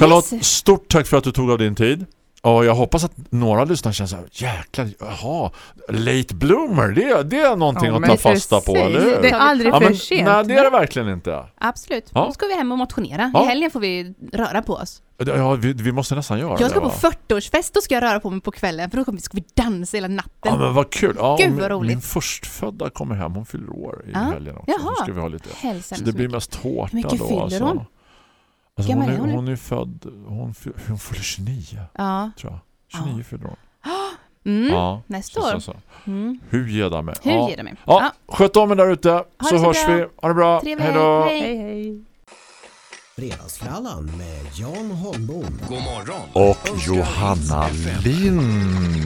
Charlotte, Yes. stort tack för att du tog av din tid. Och jag hoppas att några lyssnare känner så här, jäklar, jaha, late bloomer, det, det är någonting Ja, att ta fasta på, eller hur? Det är aldrig ja, för men, sent. Nej, det är det verkligen inte. Absolut. Ja. Då ska vi hem och motionera. Ja. I helgen får vi röra på oss. Ja, vi, vi måste nästan göra Jag ska det. på va? 40-årsfest och ska jag röra på mig på kvällen. För då kommer vi- ska vi dansa hela natten. Ja, men vad kul. Ja, Gud, vad min, roligt. min förstfödda kommer hem, hon fyller år i Ja. helgen också. Jaha. Så ska vi ha lite. Så det blir mest tårta Hur mycket då. fyller alltså. hon? Alltså, hon, är, är hon nu? hon är född, hon, hon fyller 29 Ja. tror jag. 29 fyller hon. Mm. Ja, Nästa så, år. så, så. Mm. Hur ger det mig? Hur ja. ger det mig? Ja, sköt om er där ute så, så hörs bra. vi. Ha det bra. Trevlig Hej då. Hej hej! Fredagsfrallan med Jan Holmbom. God morgon. Och Johanna Lind.